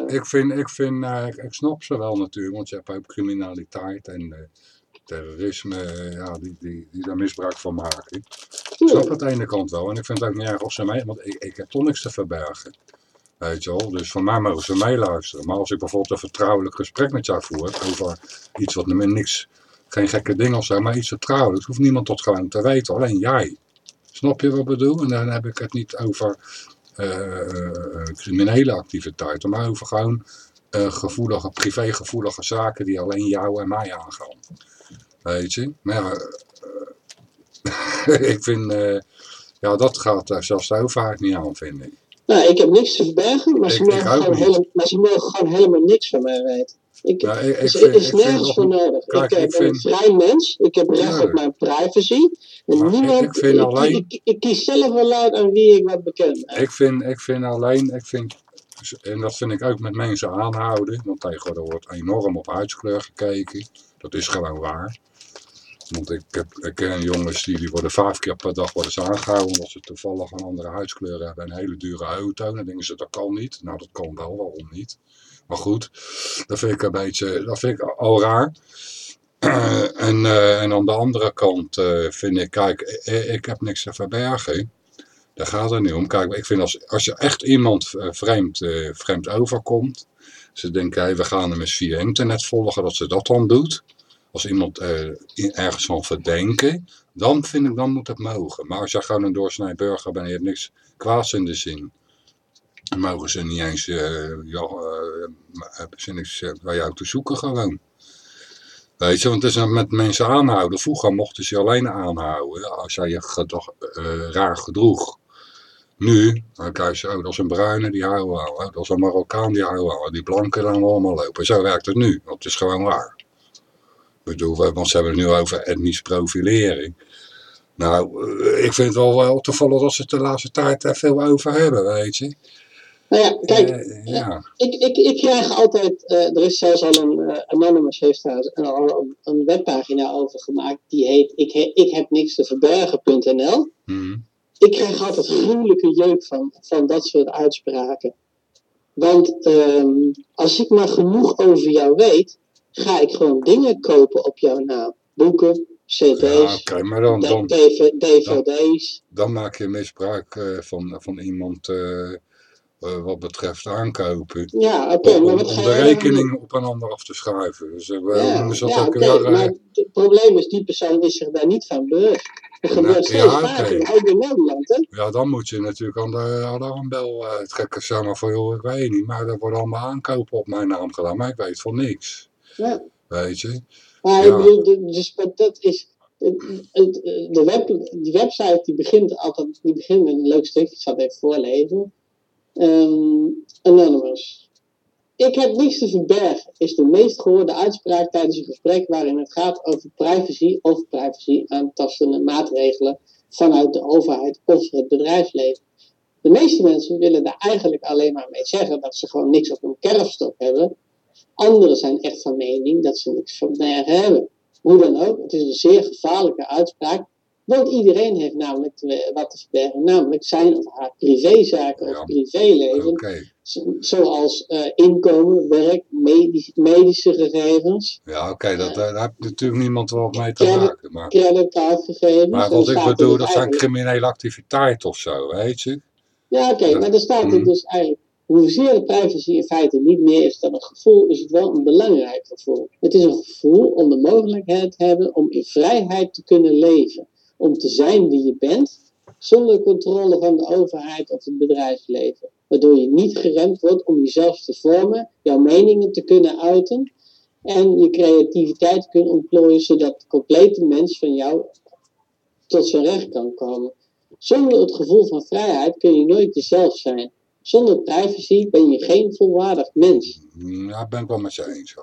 Ik vind, ik vind, ik, snap ze wel natuurlijk, want je hebt ook criminaliteit en terrorisme, ja, die, die, die daar misbruik van maken. Ik snap het aan de ene kant wel, en ik vind het ook niet erg als ze mee, want ik, ik heb toch niks te verbergen. Weet je wel, dus van mij mogen ze meeluisteren. Maar als ik bijvoorbeeld een vertrouwelijk gesprek met jou voer over iets wat niks, geen gekke dingen of zo, maar iets vertrouwelijks, hoeft niemand dat gewoon te weten, alleen jij. Snap je wat ik bedoel? En dan heb ik het niet over eh, eh, criminele activiteiten, maar over gewoon eh, gevoelige, privégevoelige zaken die alleen jou en mij aangaan. Weet je? Maar ja, eh, ik vind, eh, ja, dat gaat eh, zelfs de overheid niet aan, vind ik. Nou, ik heb niks te verbergen, maar, ze Ik- mogen, gewoon niet. hele, maar ze mogen gewoon helemaal niks van mij weten. Ik, Ja, ik, ik is, vind, is vind nergens voor nodig. Kijk, ik, ben een vind- vrij mens, ik heb recht op mijn privacy. En niemand, ik alleen- ik, ik kies zelf wel uit aan wie ik wat bekend ben. Ik vind, ik vind alleen, ik vind, en dat vind ik ook met mensen aanhouden, want tegenwoordig wordt enorm op huidskleur gekeken. Dat is gewoon waar. Want ik, heb, ken jongens die, die worden vijf keer per dag worden ze aangehouden omdat ze toevallig een andere huidskleur hebben en een hele dure auto. Dan denken ze dat kan niet. Nou dat kan wel, waarom niet? Maar goed, dat vind ik een beetje, dat vind ik al raar. en, eh, en aan de andere kant eh, vind ik, kijk, ik, ik heb niks te verbergen. Daar gaat het niet om. Kijk, ik vind als, als je echt iemand eh, vreemd, eh, vreemd overkomt. Ze denken, hey, we gaan hem eens via internet volgen, dat ze dat dan doet. Als iemand eh, ergens van verdenken, dan vind ik, dan moet het mogen. Maar als je gewoon een doorsnee burger bent en je hebt niks kwaads in de zin. Dan mogen ze niet eens eh, ja, ze niks bij jou te zoeken gewoon. Weet je, want het is nou met mensen aanhouden. Vroeger mochten ze je alleen aanhouden als jij je eh, raar gedroeg. Nu, dan krijg je, oh, dat is een bruine, die houden we. Dat is een Marokkaan, die houden we. Die blanken dan allemaal lopen. Zo werkt het nu, want het is gewoon raar. Ik bedoel, we- want ze hebben het nu over etnisch profilering. Nou, eh, ik vind het wel, wel toevallig dat ze het de laatste tijd er veel over hebben, weet je. Nou ja, kijk, Eh, ja. ik, ik, ik krijg altijd, eh, er is zelfs al een, eh, Anonymous heeft daar een, al een, een webpagina over gemaakt, die heet ik, he, ik heb niks te verbergen.nl. Mhm. Ik krijg altijd gruwelijke jeuk van, van dat soort uitspraken. Want ehm, als ik maar genoeg over jou weet, ga ik gewoon dingen kopen op jouw naam. Boeken, cd's, maar dan, dan, DV dvd's. dan maak je misbruik eh, van, van iemand eh, eh, wat betreft aankopen. Ja, oké, om, de rekening op een ander af te schuiven. Dus eh, Ja, noemen ze dat ja ook oké, weer... eh, maar het probleem is, die persoon is zich daar niet van bewust. Dat gebeurt Ja, steeds ja, oké. vaker, ook in Nederland, hè? Ja, dan moet je natuurlijk aan de alarmbel uh, trekken. Zeg maar van, joh, ik weet niet, maar er worden allemaal aankopen op mijn naam gedaan. Maar ik weet van niks. Ja. Weet je? Maar Ja. bedoel, de- dus dat is. De web, die website die begint altijd die begint met een leuk stukje, ik zal het even voorlezen. Ehm, Anonymous. Ik heb niets te verbergen, is de meest gehoorde uitspraak tijdens een gesprek waarin het gaat over privacy of privacy aantastende maatregelen vanuit de overheid of het bedrijfsleven. De meeste mensen willen daar eigenlijk alleen maar mee zeggen dat ze gewoon niks op hun kerfstok hebben. Anderen zijn echt van mening dat ze niks van nergens hebben. Hoe dan ook, het is een zeer gevaarlijke uitspraak. Want iedereen heeft namelijk te- wat te verbergen, namelijk zijn of haar privézaken Ja. of privéleven. Zoals eh, inkomen, werk, medisch- medische gegevens, Ja, oké, dat, daar heeft natuurlijk niemand wat mee te maken. Maar, creditcardgegevens. maar wat ik bedoel, dat zijn criminele activiteiten of zo, weet je? Ja, oké, maar er staat er Mhm. dus eigenlijk. Hoezeer privacy in feite niet meer is dan een gevoel, is het wel een belangrijk gevoel. Het is een gevoel om de mogelijkheid te hebben om in vrijheid te kunnen leven. Om te zijn wie je bent, zonder controle van de overheid of het bedrijfsleven. Waardoor je niet geremd wordt om jezelf te vormen, jouw meningen te kunnen uiten en je creativiteit te kunnen ontplooien, zodat de complete mens van jou tot zijn recht kan komen. Zonder het gevoel van vrijheid kun je nooit jezelf zijn. Zonder privacy ben je geen volwaardig mens. Ja, ben ik wel met je eens.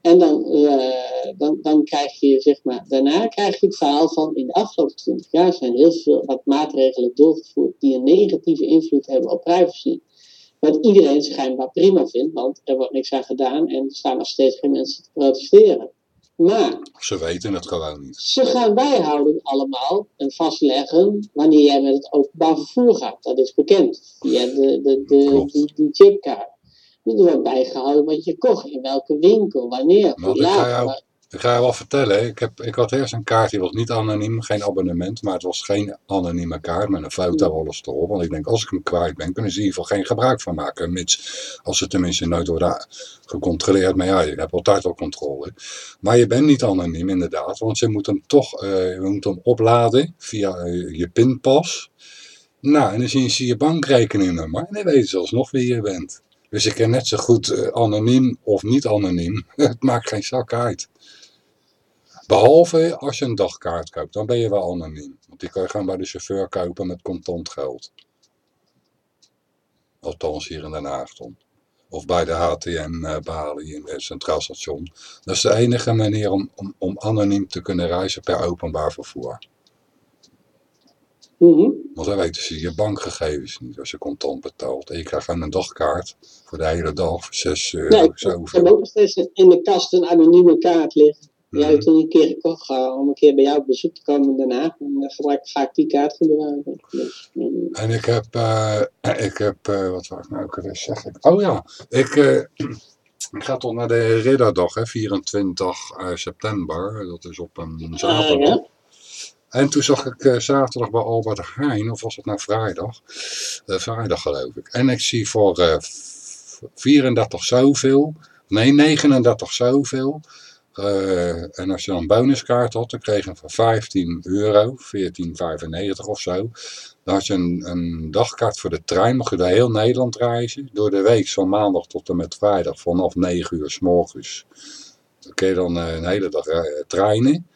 En dan, eh, dan, dan krijg je, zeg maar, daarna krijg je het verhaal van in de afgelopen 20 jaar zijn heel veel wat maatregelen doorgevoerd die een negatieve invloed hebben op privacy. Wat iedereen schijnbaar prima vindt, want er wordt niks aan gedaan en er staan nog steeds geen mensen te protesteren. Maar Ze weten het gewoon niet. ze gaan bijhouden allemaal en vastleggen wanneer jij met het openbaar vervoer gaat. Dat is bekend via de, de, de, die, die chipkaart. Er wordt bijgehouden wat je kocht, in welke winkel, wanneer, Want hoe laat. Ik ga je wel vertellen, ik, heb, ik had eerst een kaart, die was niet anoniem, geen abonnement, maar het was geen anonieme kaart met een foto alles erop. Want ik denk, als ik hem kwijt ben, kunnen ze in ieder geval geen gebruik van maken. Mits, als ze tenminste nooit worden gecontroleerd. Maar ja, je hebt altijd wel controle. Maar je bent niet anoniem inderdaad, want je moet hem toch eh, je moet hem opladen via eh, je pinpas. Nou, en dan zien ze je bankrekeningnummer en dan weten ze alsnog wie je bent. Dus ik kan net zo goed eh, anoniem of niet anoniem. Het maakt geen zak uit. Behalve als je een dagkaart koopt, dan ben je wel anoniem. Want die kan je gewoon bij de chauffeur kopen met contant geld. Althans hier in Den Haag dan. Of bij de HTM eh Bali in het Centraal Station. Dat is de enige manier om, om, om anoniem te kunnen reizen per openbaar vervoer. Mhm. Want dan weten ze je bankgegevens niet als je contant betaalt. En je krijgt gewoon een dagkaart voor de hele dag voor 6 euro. Nee, ik heb ook nog steeds in de kast een anonieme kaart liggen. Mhm. toen een keer gekocht ga, om een keer bij jou op bezoek te komen daarna. En dan gebruik, ga ik die kaart gebruiken. Dus, mm, En ik heb, eh, ik heb eh, wat wou ik nou ook weer zeggen? Oh ja, ik, eh, ik ga toch naar de Ridderdag, hè, 24 eh, september. Dat is op een zaterdag. ja. En toen zag ik eh, zaterdag bij Albert Heijn, of was het nou vrijdag? Eh, vrijdag geloof ik. En ik zie voor eh, v- 34 zoveel, nee 39 zoveel, Eh, en als je dan een bonuskaart had, dan kreeg je van 15 euro, 14,95 of zo. Dan had je een, een dagkaart voor de trein, mocht je door heel Nederland reizen. Door de week van maandag tot en met vrijdag vanaf 9 uur s morgens. Dan kun je dan eh, een hele dag eh, treinen.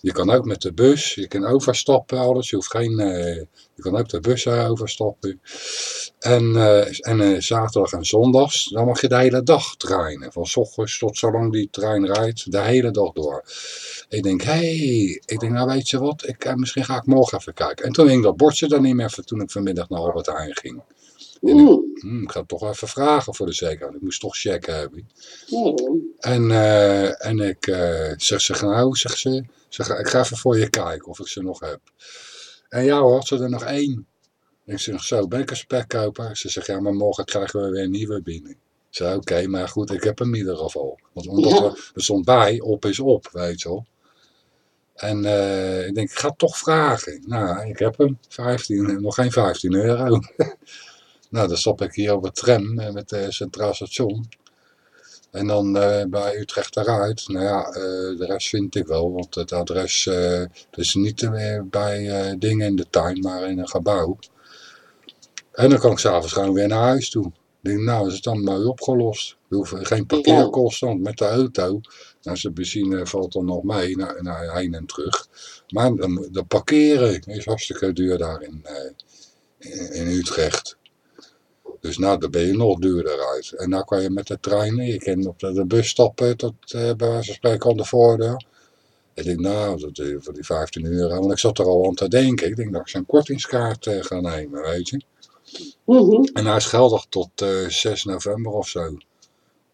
Je kan ook met de bus, je kan overstappen alles. Je hoeft geen, eh, je kan ook de bus eh, overstappen. En, eh, en zaterdag en zondags, dan mag je de hele dag trainen. Van s ochtends tot zolang die trein rijdt, de hele dag door. Ik denk, hé, hey, ik denk, nou weet je wat, ik, misschien ga ik morgen even kijken. En toen hing dat bordje er niet meer toen ik vanmiddag naar Albert Heijn ging. Oeh, Hm, ik ga het toch even vragen voor de zekerheid. Ik moest toch checken hebben. En, eh, en ik eh, zeg ze, nou, zeg ze, zeg, ik ga even voor je kijken of ik ze nog heb. En ja hoor, had ze er nog één. Ik zeg, zo, ben ik een spekkoper? Ze zegt, ja, maar morgen krijgen we weer een nieuwe binnen. Ik zei, oké, maar goed, ik heb hem in ieder geval. Want omdat Ja. er, er stond bij, op is op, weet je wel. En eh, ik denk, ik ga het toch vragen. Nou, ik heb hem, 15, nog geen 15 euro. nou, dan stop ik hier op het tram eh, met het Centraal Station. En dan eh, bij Utrecht eruit. Nou ja, eh, de rest vind ik wel. Want het adres is niet meer bij dingen in de tuin, maar in een gebouw. En dan kan ik s'avonds gewoon weer naar huis toe. Ik denk, nou is het dan mooi opgelost. Je hoeft geen parkeerkosten, want met de auto, nou zijn benzine valt dan nog mee, naar, naar heen en terug. Maar de, de parkeren is hartstikke duur daar in, in, in Utrecht. Dus nou, dan ben je nog duurder uit. En nou kan je met de treinen, je kan op de, de bus stappen tot eh, bij wijze van spreken aan de voordeur. Ik denk, nou, dat, eh, voor die 15 euro. Want ik zat er al aan te denken. Ik denk dat ik zo'n kortingskaart eh, ga nemen, weet je. Mhm. En hij is geldig tot eh 6 november of zo.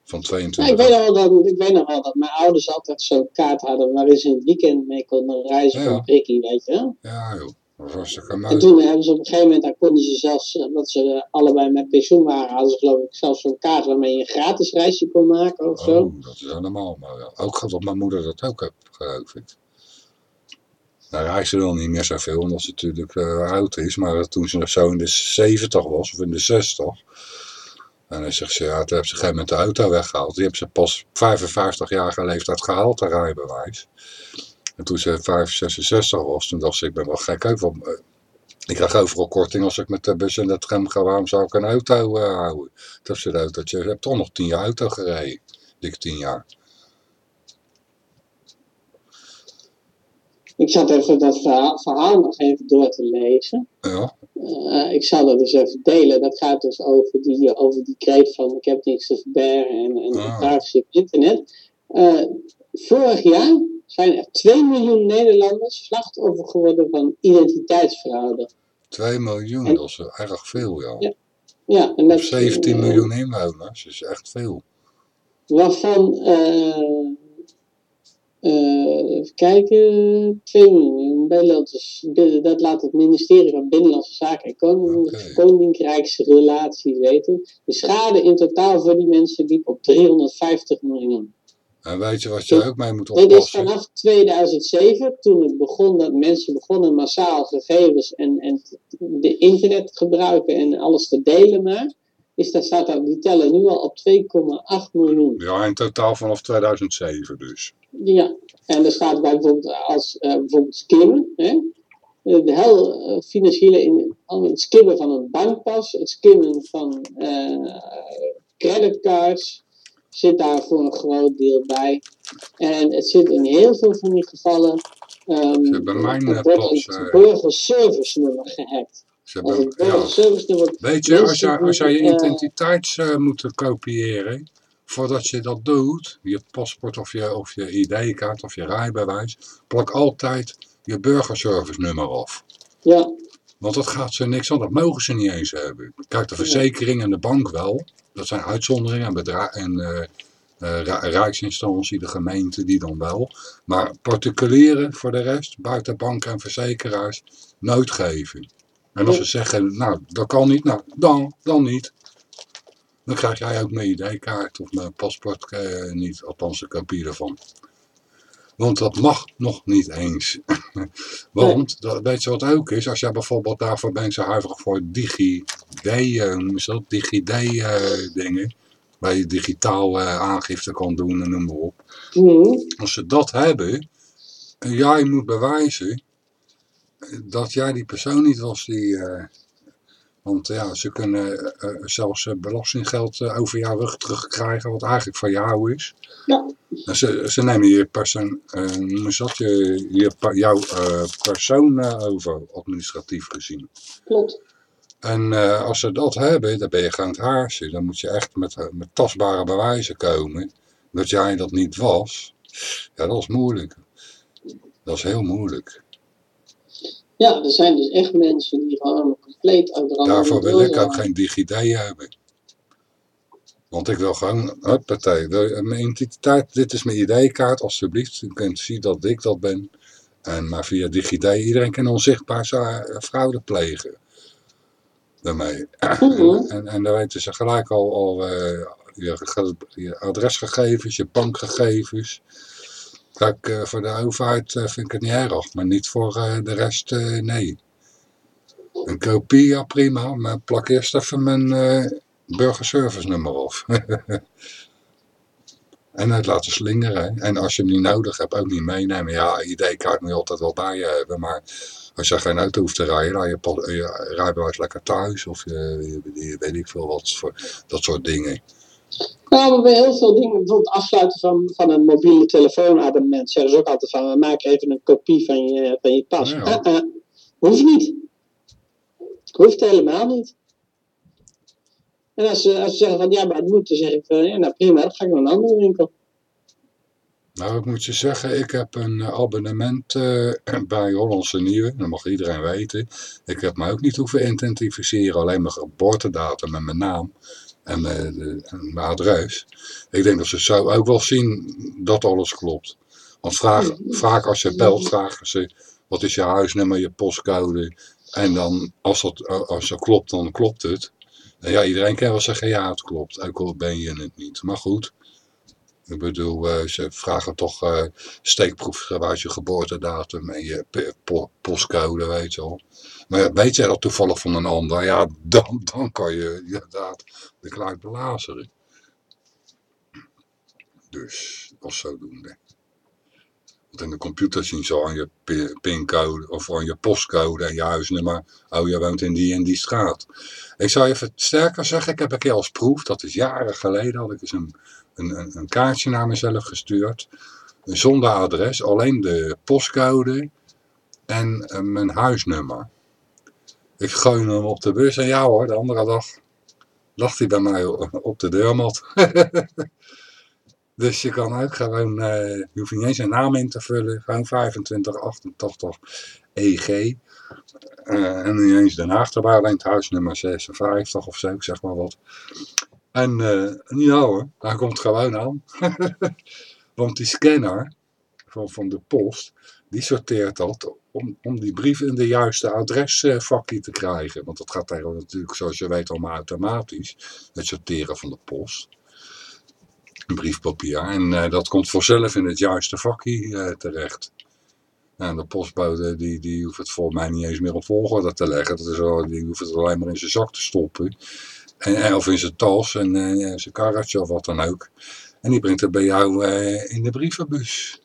Van Ja, 22. ik, weet nog wel dat, ik weet nog wel dat mijn ouders altijd zo'n kaart hadden waarin ze in het weekend mee konden reizen Ja. van prikkie, weet je. Ja, joh. En toen hebben ze op een gegeven moment, daar konden ze zelfs, eh, dat ze eh, allebei met pensioen waren, hadden ze geloof ik zelfs zo'n kaart waarmee je een gratis reisje kon maken of zo. Oh, dat is helemaal mooi. ja. Ook dat mijn moeder dat ook heeft, geloof ik. Nou, reist ze dan niet meer zoveel, omdat ze natuurlijk eh, oud is. Maar toen ze nog zo in de 70 was, of in de 60. En dan zegt ze, ja, toen heeft ze op een gegeven moment de auto weggehaald. Die heeft ze pas 55 jaar leeftijd gehaald, de rijbewijs. En toen ze 5, 66 was, toen dacht ze, ik ben wel gek ook. Want, eh, ik krijg overal korting als ik met de bus en de tram ga. Waarom zou ik een auto eh, houden? Toen ze de autootje, je hebt toch nog 10 jaar auto gereden. Dik 10 jaar. Ik zat even dat verhaal, verhaal nog even door te lezen. Ja, Eh, ik zal dat dus even delen. Dat gaat dus over die, over die kreet van ik heb niks te verbergen en, en Ah. privacy op internet. Vorig jaar zijn er 2 miljoen Nederlanders slachtoffer geworden van identiteitsfraude. 2 miljoen, En- dat is erg veel, ja. Ja, Ja, en dat, 17 eh, miljoen inwoners, dat is echt veel. Waarvan, eh, even kijken, 2 miljoen. Nederland is- dat laat het ministerie van Binnenlandse Zaken en. Koninkrijksrelaties weten. De schade in totaal voor die mensen liep op 350 miljoen. En weet je wat je ook mee moet Dit is oppassen? vanaf 2007, toen het begon dat mensen begonnen massaal gegevens en, en de internet te gebruiken en alles te delen maar. Is dat, staat dat, die tellen nu al op 2,8 miljoen. Ja, in totaal vanaf 2007 dus. Ja, en er staat bij bijvoorbeeld als eh, bijvoorbeeld skimmen. Hè? De heel eh, financiële in, het skimmen van een bankpas, het skimmen van eh, creditcards zit daar voor een groot deel bij. En het zit in heel veel van die gevallen. Zit bij mijn, eh, wordt het burgerservice nummer gehackt. Ze hebben, het burgerservice nummer Weet je, als jij, als jij je eh, identiteit eh, moet kopiëren, voordat je dat doet, je paspoort of je, of je ID-kaart of je rijbewijs, plak altijd je burgerservice nummer af. ja, Want dat gaat ze niks aan, dat mogen ze niet eens hebben. Kijk, de verzekering en de bank wel, dat zijn uitzonderingen en, en eh, eh, ra- rijksinstantie, de gemeente, die dan wel. Maar particulieren voor de rest, buiten banken en verzekeraars, nooit geven. En als ze zeggen, nou, dat kan niet, nou, dan, dan niet. Dan krijg jij ook mijn ID-kaart of mijn paspoort eh, niet, althans een kopie ervan. Want dat mag nog niet eens. Want, dat, weet je wat ook is? Als jij bijvoorbeeld daarvoor bent zo huiverig voor DigiD, eh, hoe noemen ze dat? DigiD eh, dingen. waar je digitaal eh, aangifte kan doen en noem maar op. Mhm. Als ze dat hebben, en jij moet bewijzen dat jij die persoon niet was die... want ja, ze kunnen eh, eh, zelfs eh, belastinggeld over jouw rug terugkrijgen, wat eigenlijk van jou is. Ja. Ze, ze nemen je persoon, dat, je, je, jouw persoon over, administratief gezien. Klopt. En als ze dat hebben, dan ben je gaan het haarsen. Dan moet je echt met, met tastbare bewijzen komen dat jij dat niet was. Ja, dat is moeilijk. Dat is heel moeilijk. Ja, er zijn dus echt mensen die gewoon de rand Daarvoor wil ik ook geen DigiD hebben. Want ik wil gewoon, de- mijn identiteit, dit is mijn ID-kaart, alsjeblieft. U kunt zien dat ik dat ben. En maar via DigiD, iedereen kan onzichtbaar za- fraude plegen. Daarmee. Mhm. En, en dan weten ze gelijk al, al eh, je, je adresgegevens, je bankgegevens. Kijk, eh, voor de overheid eh, vind ik het niet erg, maar niet voor eh, de rest, eh, nee. Een kopie, ja prima, maar plak eerst even mijn eh burgerservice nummer af. en het laten slingeren. En als je hem niet nodig hebt, ook niet meenemen. Ja, ID-kaart moet je altijd wel bij je hebben, maar als je geen auto hoeft te rijden, laat je, je rijbewijs lekker thuis. Of je, weet ik veel wat, voor, dat soort dingen. Nou, maar bij heel veel dingen, bijvoorbeeld afsluiten van, van een mobiele telefoonabonnement, zeggen ze ook altijd van, maak even een kopie van je, van je pas. Ja. Eh, eh, hoeft niet. Hoeft helemaal niet. En als ze, als ze zeggen van, ja, maar het moet, dan zeg ik van, ja, nou prima, dan ga ik naar een andere winkel. Nou, ik moet je zeggen, ik heb een eh, abonnement eh, bij Hollandse Nieuwe. Dat mag iedereen weten. Ik heb me ook niet hoeven identificeren. Alleen mijn geboortedatum en mijn naam. En mijn, de- en mijn adres. Ik denk dat ze zo ook wel zien dat alles klopt. Want vraag, vaak als je belt, vragen ze... Wat is je huisnummer, je postcode? En dan, als dat, als dat klopt, dan klopt het. En ja, iedereen kan wel zeggen, ja, het klopt. Ook al ben je het niet. Maar goed. Ik bedoel, eh, ze vragen toch eh steekproefgewijs je geboortedatum en je postcode, weet je wel. Maar weet jij dat toevallig van een ander? Ja, dan, dan kan je inderdaad de kluit belazeren. Dus, is zodoende. In de computer zien ze aan je pi- pincode of aan je postcode en je huisnummer. Oh, je woont in die en die straat. Ik zou even sterker zeggen, ik heb een keer als proef, dat is jaren geleden, had ik eens een, een, een, een kaartje naar mezelf gestuurd. Zonder adres, alleen de postcode en eh, mijn huisnummer. Ik gooi hem op de bus en ja hoor, de andere dag lag hij bij mij op de deurmat. dus je kan ook gewoon, eh, je hoeft niet eens een naam in te vullen, gewoon 2588 EG. Eh, en niet eens Den Haag erbij, alleen het huisnummer 56 of zo, zeg maar wat. En eh ja hoor, hij komt gewoon aan. Want die scanner van, van de post, die sorteert dat om, om die brief in de juiste adresvakje te krijgen. Want dat gaat tegenwoordig natuurlijk, zoals je weet, allemaal automatisch. Het sorteren van de post. Briefpapier. En eh, dat komt vanzelf in het juiste vakje eh, terecht. Nou, de postbode die, die hoeft het volgens mij niet eens meer op volgorde te leggen. Dat is wel, die hoeft het alleen maar in zijn zak te stoppen. En, en- of in zijn tas en eh, zijn karretje of wat dan ook. En die brengt het bij jou eh, in de brievenbus.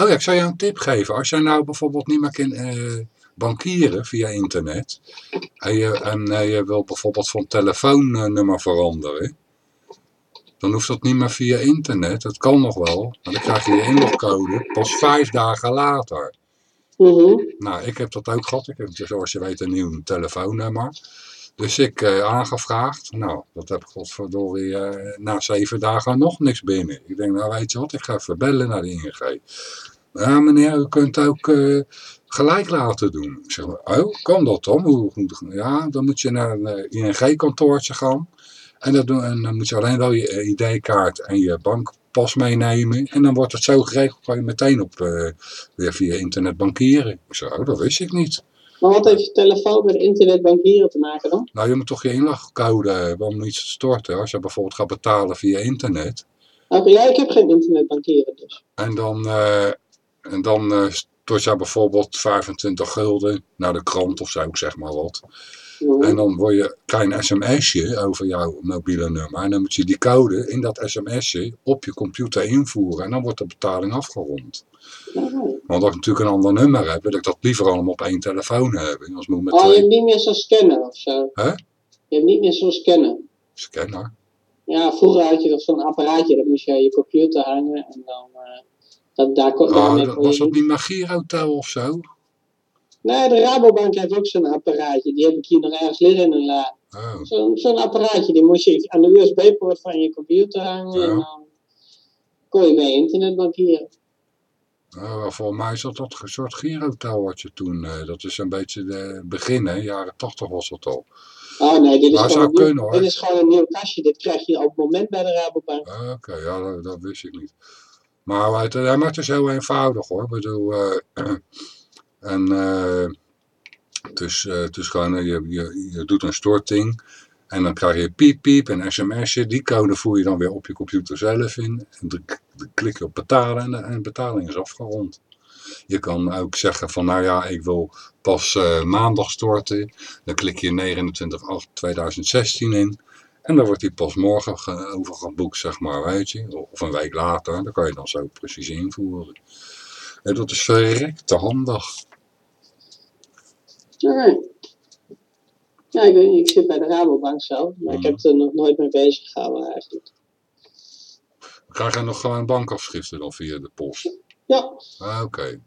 Oh ja, ik zou je een tip geven. Als jij nou bijvoorbeeld niet meer kan eh, bankieren via internet. En je, en eh, je wil bijvoorbeeld van telefoonnummer veranderen. Dan hoeft dat niet meer via internet. Dat kan nog wel. Maar dan krijg je je inlogcode pas vijf dagen later. Mhm. Nou, ik heb dat ook gehad. Ik heb, zoals je weet, een nieuw telefoonnummer. Dus ik eh, aangevraagd. Nou, dat heb ik godverdorie eh na zeven dagen nog niks binnen. Ik denk, nou weet je wat, ik ga even bellen naar de ING. Ja meneer, u kunt ook eh, gelijk laten doen. Ik zeg, oh, kan dat dan? Hoe, ja, dan moet je naar een ING-kantoortje gaan. En, dat doen, en dan moet je alleen wel je eh, ID-kaart en je bankpas meenemen. En dan wordt het zo geregeld, kan je meteen op, eh, weer via internet bankieren. Ik zeg, oh, dat wist ik niet. Maar wat heeft je telefoon met internetbankieren te maken dan? Nou, je moet toch je inlogcode hebben om iets te storten. Als je bijvoorbeeld gaat betalen via internet. Oké, ja, ik heb geen internetbankieren dus. En dan, eh, en dan eh, stort jij bijvoorbeeld 25 gulden naar de krant of zo, ik zeg maar wat. Mhm. En dan word je, een sms'je over jouw mobiele nummer. En dan moet je die code in dat sms'je op je computer invoeren. En dan wordt de betaling afgerond. Mhm. Want als ik natuurlijk een ander nummer heb, wil ik dat liever allemaal op één telefoon hebben. Anders moet met Oh, je hebt niet meer zo'n scanner of zo? Hè? Je hebt niet meer zo'n scanner? scanner. Ja, vroeger had je toch zo'n apparaatje, dat moest je aan je computer hangen en dan... eh, dat, daar kon, Oh, dat- je was dat niet- Girotel of zo? Nee, de Rabobank heeft ook zo'n apparaatje. Die heb ik hier nog ergens liggen in een la. Oh, Zo'n zo'n apparaatje, die moest je aan de USB-poort van je computer hangen. Ja. En dan kon je bij internet bankieren. oh, volgens mij is dat dat een soort Girotel wat je toen... eh, dat is een beetje de begin, hè? Jaren tachtig was dat al. Oh nee, dit is, Maar gewoon nieuw- kunnen, hoor. dit is gewoon een nieuw kastje. Dit krijg je op het moment bij de Rabobank. Ah, Oké, ja, dat, dat wist ik niet. Maar het, ja, maar het is heel eenvoudig hoor. Ik bedoel, eh, en eh, is, eh, is gewoon, eh, je, je, je doet een storting en dan krijg je piep piep en sms'je. Die code voer je dan weer op je computer zelf in. En dan klik je op betalen en de, en betaling is afgerond. Je kan ook zeggen van nou ja, ik wil pas maandag storten. Dan klik je 29-8-2016 in. En dan wordt die pas morgen ge- overgeboekt, zeg maar, weet je. Of een week later. Dan kan je dan zo precies invoeren. En dat is verrekte handig. Nee. Ja, ik, weet niet, ik zit bij de Rabobank zelf, maar ik Mhm. heb er nog nooit mee bezig gehouden eigenlijk. Krijg je nog gewoon bankafschriften dan via de post? Ja, Ah, Oké.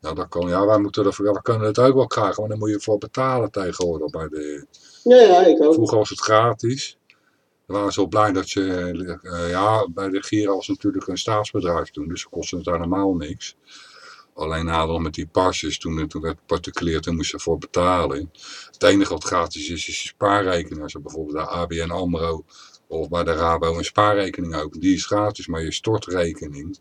Ja, dat kan, ja, wij, moeten ja, we kunnen het ook wel krijgen, maar dan moet je voor betalen tegenwoordig. Bij de, ja, ja ik ook. vroeger was het gratis. We waren zo blij dat je, eh, ja, bij de Giro was natuurlijk een staatsbedrijf toen, dus kostte het daar normaal niks. Alleen nadeel met die pasjes, toen, toen werd het particulier, toen moest je ervoor betalen. Het enige wat gratis is, is je spaarrekening. Als je bijvoorbeeld bij ABN AMRO of bij de Rabo een spaarrekening opent, die is gratis, maar je stortrekening,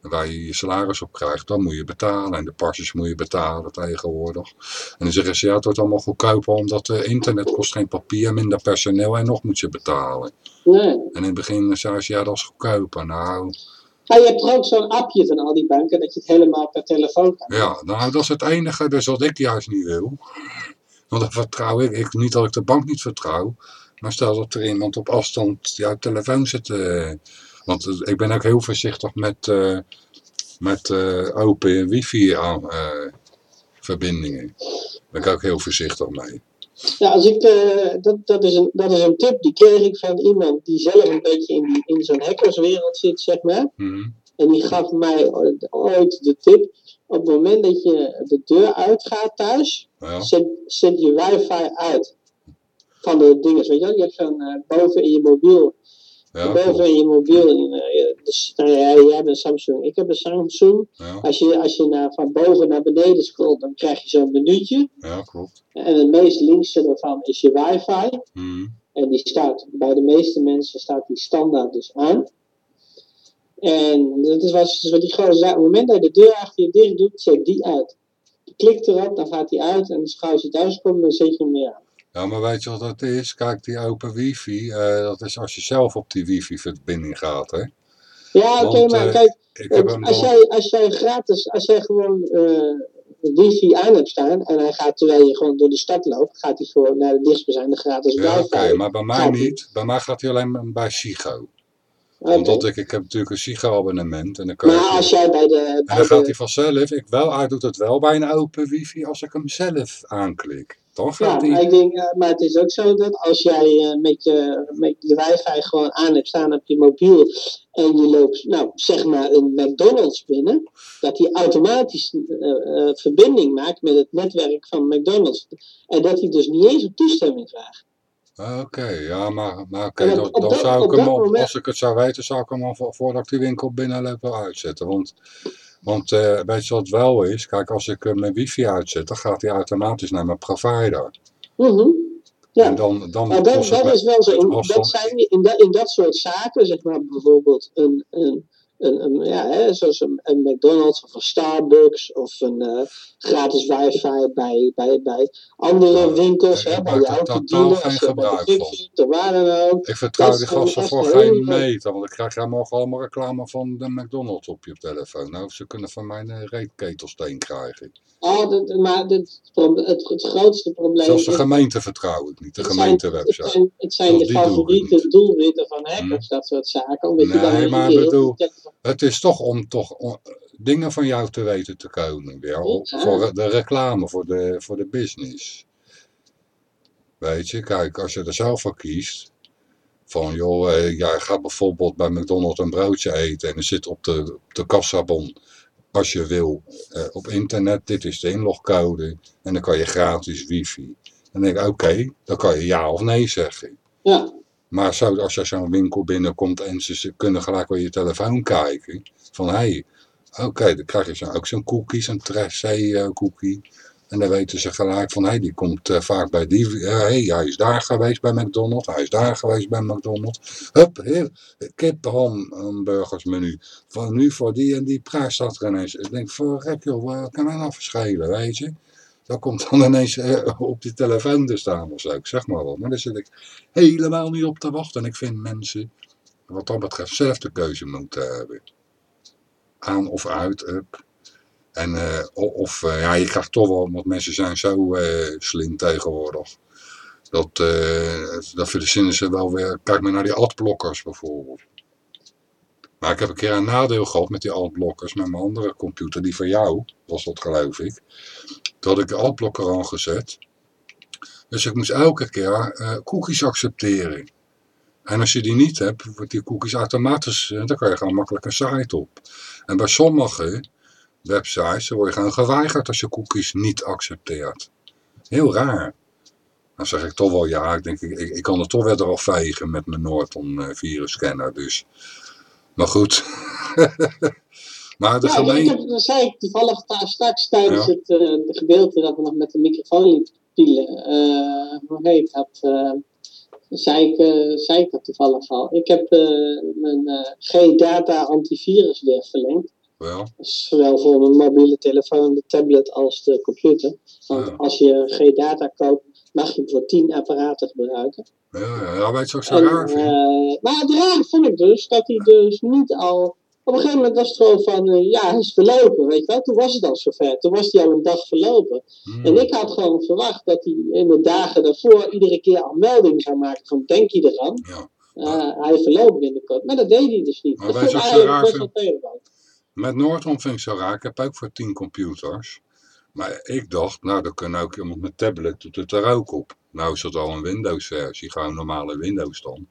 waar je je salaris op krijgt, dan moet je betalen. En de pasjes moet je betalen tegenwoordig. En dan zeggen ze, ja, het wordt allemaal goedkoper, omdat eh, internet kost geen papier, minder personeel en nog moet je betalen. Nee. En in het begin zei ze, ja, dat is goedkoper. Nou, Ah, je hebt er ook zo'n appje van al die banken, dat je het helemaal per telefoon kan. ja, nou, dat is het enige dus wat ik juist niet wil. Want dan vertrouw ik, ik niet dat ik de bank niet vertrouw, maar stel dat er iemand op afstand jouw telefoon zit. eh, want ik ben ook heel voorzichtig met, eh, met eh, open wifi aan, eh, verbindingen. Daar ben ik ook heel voorzichtig mee. Ja, als ik, eh, dat, dat, is een, dat is een tip die kreeg ik van iemand die zelf een beetje in, die, in zo'n hackerswereld zit, zeg maar. Mhm. En die gaf mij ooit de tip, op het moment dat je de deur uitgaat thuis, zet, zet je wifi uit. Van de dingen, weet je wel. Je hebt zo'n eh, boven in je mobiel, ja, boven je mobiel, dus, nou ja, jij hebt een Samsung, ik heb een Samsung. ja, Als je, als je naar, van boven naar beneden scrolt, dan krijg je zo'n menuutje. ja, klopt. En het meest linkse daarvan is je wifi. Mhm. En die staat, bij de meeste mensen staat die standaard dus aan. En dat is wat, is wat die gewoon zei. Op het moment dat je de deur achter je dicht doet, zet die uit. Je klikt erop, dan gaat die uit. En dus als je thuis komt, dan zet je hem weer aan. Ja, maar weet je wat dat is? Kijk, die open wifi, eh, dat is als je zelf op die wifi-verbinding gaat, hè. Ja, oké, maar eh, kijk, als jij, als jij gratis, als jij gewoon eh, wifi aan hebt staan. En hij gaat terwijl je gewoon door de stad loopt, gaat hij voor naar de dichtstbijzijnde gratis Ja, wifi. oké, maar bij mij Gaat niet. Bij mij gaat hij alleen bij Sigo. Omdat ik, ik heb natuurlijk een Sigo-abonnement. En dan kan Maar als jij bij de... En dan gaat hij vanzelf, ik wel, hij doet het wel bij een open wifi als ik hem zelf aanklik. Dan Ja, maar hij... ik denk, eh, maar het is ook zo dat als jij eh, met, je, met je wifi gewoon aan hebt staan op je mobiel en je loopt, nou zeg maar een McDonald's binnen, dat hij automatisch eh, verbinding maakt met het netwerk van McDonald's. En dat hij dus niet eens op toestemming vraagt. Oké, ja, maar, maar oké, op- dan, op dan dat- zou ik op hem, moment- als ik het zou weten, zou ik hem al vo- voordat ik die winkel binnenloop wel uitzetten. Want, want eh, weet je wat wel is? Kijk, als ik eh, mijn wifi uitzet, dan gaat hij automatisch naar mijn provider. Mhm. Ja. En dan, dan Maar dat, is wel zo. In, dat zijn, in, dat, in dat soort zaken, zeg maar bijvoorbeeld een, een, een, een, ja, hè, zoals een, een McDonald's of een Starbucks of een eh, gratis wifi bij, bij, bij andere winkels, ik hè, bij er totaal autodealer, geen gebruik van. Waar dan ook. Ik vertrouw Dat die gasten voor geen meter, want dan krijg je allemaal, allemaal reclame van de McDonald's op je telefoon. Nou, ze kunnen van mij een reetketelsteen krijgen. Oh, maar dit, het, het, grootste probleem Zelfs de gemeente vertrouw ik niet, de zijn, het gemeentewebsite. zijn, het zijn de favoriete doelwitten van hackers, dat soort zaken. Omdat je dan Nee, maar bedoel- Het is toch om toch om dingen van jou te weten te komen weer. Voor de reclame, voor de, voor de business. Weet je, kijk, als je er zelf voor kiest. Van joh, eh, jij gaat bijvoorbeeld bij McDonald's een broodje eten en er zit op de, op de kassabon, als je wil, eh, op internet, dit is de inlogcode en dan kan je gratis wifi. Dan denk ik, oké, dan kan je ja of nee zeggen. Ja, Maar als je zo'n winkel binnenkomt en ze, kunnen gelijk op je telefoon kijken. Van hé, hey, oké, dan krijg je zo, ook zo'n cookie, zo'n Tracé cookie. En dan weten ze gelijk van hé, hey, die komt eh, vaak bij die. Hé, hey, hij is daar geweest bij McDonald's, hij is daar geweest bij McDonald's. Hup, heel, kip, ham, hamburgersmenu. Van nu voor die en die prijs staat er ineens. Ik denk, verrek joh, wat kan mij nou verschillen, weet je? Dat komt dan ineens eh, op die telefoon te staan of zo, zeg maar wat. Maar daar zit ik helemaal niet op te wachten. En ik vind mensen, wat dat betreft, zelf de keuze moeten hebben. Aan of uit. En, eh, of, eh, ja, je krijgt toch wel, want mensen zijn zo slim tegenwoordig. Dat, dat ze wel weer, kijk maar naar die adblockers bijvoorbeeld. Maar ik heb een keer een nadeel gehad met die adblockers, met mijn andere computer, die van jou, was dat geloof ik. Had ik de adblocker aangezet. Dus ik moest elke keer eh, cookies accepteren. En als je die niet hebt, wordt die cookies automatisch, eh, dan kan je gewoon makkelijk een site op. En bij sommige websites word je gewoon geweigerd als je cookies niet accepteert. Heel raar. Dan zeg ik toch wel ja, ik denk ik, ik, kan er toch weer eraf vegen met mijn Norton eh, virusscanner. Dus. Maar goed. maar de ja ik gemeente. heb, dat zei ik toevallig daar straks tijdens Ja. het eh, de gedeelte dat we nog met de microfoon liepen pielen. eh, hoe heet dat? eh, zei, ik, zei ik dat toevallig al. Ik heb mijn G-Data antivirus weer verlengd. Wel, Zowel voor mijn mobiele telefoon, de tablet als de computer. Want als je G-Data koopt, mag je voor 10 apparaten gebruiken. Ja, ja, wat ik zo En, raar eh, maar het raar vond ik dus dat hij dus niet al. Op een gegeven moment was het gewoon van, eh, ja, hij is verlopen, weet je wel. Toen was het al zover. Toen was hij al een dag verlopen. Hmm. En ik had gewoon verwacht dat hij in de dagen daarvoor iedere keer al melding zou maken van, denk je eraan? Ja. Eh, hij verloopt binnenkort. Maar dat deed hij dus niet. Maar dat ik wat zo raar. Met Norton vind ik zo raar. Ik heb ook voor 10 computers. Maar ik dacht, nou, dan kan ook iemand met tablet doet het er ook op. Nou is dat al een Windows versie, gewoon normale Windows dan.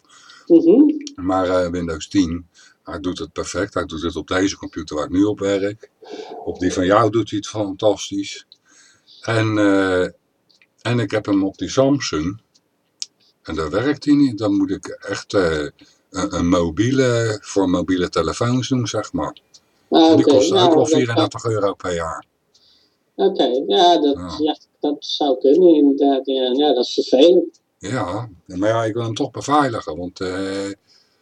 Mhm. Maar eh, Windows 10, hij doet het perfect. Hij doet het op deze computer waar ik nu op werk. Op die van jou doet hij het fantastisch. En, eh, en ik heb hem op die Samsung. En daar werkt hij niet. Dan moet ik echt eh, een, een mobiele, voor mobiele telefoons doen, zeg maar. Ah, En die kost nou, ook wel dat- 34 euro per jaar. Oké, ja, dat, Ja. ja, dat zou kunnen inderdaad. Ja, ja dat is vervelend. Ja, maar ja, ik wil hem toch beveiligen, want eh,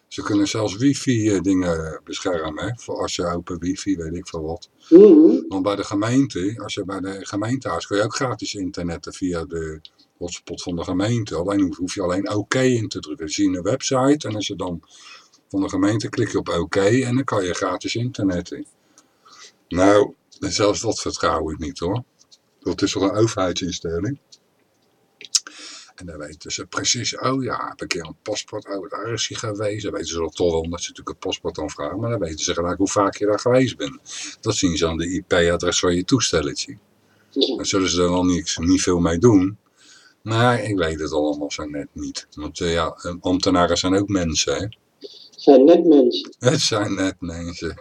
ze kunnen zelfs wifi-dingen beschermen, hè, voor als je open wifi, weet ik veel wat. Mhm. Want bij de gemeente, als je bij de gemeentehuis, kun je ook gratis internetten via de hotspot van de gemeente. Alleen hoef- hoef je alleen oké in te drukken. Dan zie je een website en als je dan van de gemeente klik je op oké en dan kan je gratis internetten. Nou, zelfs dat vertrouw ik niet hoor. Dat is toch een overheidsinstelling. En dan weten ze precies, oh ja, heb ik een keer een paspoort, is hij geweest. Dan weten ze dat toch wel, omdat ze natuurlijk een paspoort dan vragen. Maar dan weten ze gelijk hoe vaak je daar geweest bent. Dat zien ze aan de IP-adres van je toestelletje. Daar zullen ze er wel niet, niet veel mee doen. Maar ik weet het allemaal zo net niet. Want eh, ja, ambtenaren zijn ook mensen, hè. Zijn net mensen. Het zijn net mensen.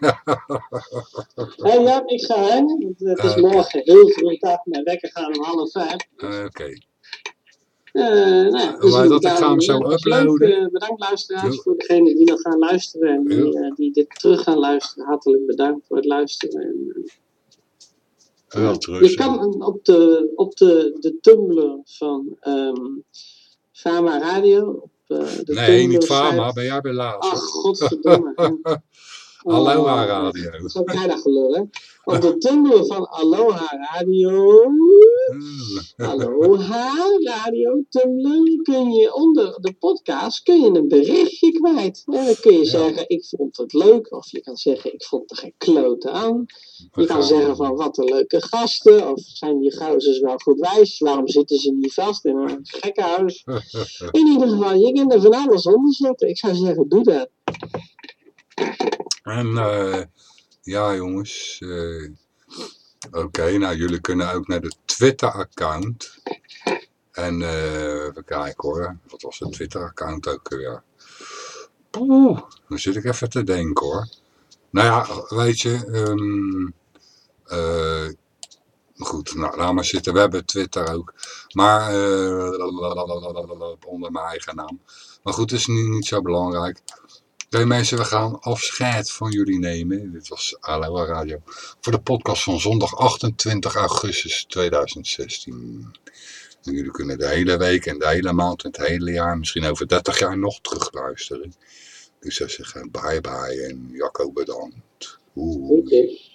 Hé ja, ik ga want het is morgen heel vroeg dag. Mijn wekker gaat om half vijf. Oké. Eh, nou, Maar dat ik ga hem zo leuk, uploaden. eh, bedankt luisteraars Jo. voor degenen die nog gaan luisteren en die, eh, die dit terug gaan luisteren. Hartelijk bedankt voor het luisteren. En, Heel terug. je kan op de, op de, de Tumblr van ehm Fama Radio. Eh, de Nee, niet Fama, ben jij bij laat. Ach, godverdomme. Aloha Radio. Dat is ook bijna gelullen. Op de Tumblr van Aloha Radio. Aloha Radio Tumblr. Kun je onder de podcast kun je een berichtje kwijt. En dan kun je zeggen: Ik vond het leuk. Of je kan zeggen: Ik vond er geen klote aan. Je kan zeggen: van Wat een leuke gasten. Of zijn die gozers wel goed wijs? Waarom zitten ze niet vast in een gekkenhuis? In ieder geval, je kunt er van alles onder zetten. Ik zou zeggen: Doe dat. En eh, ja jongens, eh, oké, nou jullie kunnen ook naar de Twitter-account. En eh even kijken hoor, wat was het Twitter-account ook weer? Poeh, dan zit ik even te denken hoor. Nou ja, weet je, ehm, eh, goed, nou laat maar zitten, we hebben Twitter ook. Maar eh, onder mijn eigen naam. Maar goed, het is niet, niet zo belangrijk. Oké mensen, we gaan afscheid van jullie nemen. Dit was Aloha Radio. Voor de podcast van zondag 28 augustus 2016. En jullie kunnen de hele week en de hele maand en het hele jaar, misschien over 30 jaar nog terugluisteren. Dus zou zeggen bye bye en Jacco bedankt. Oeh.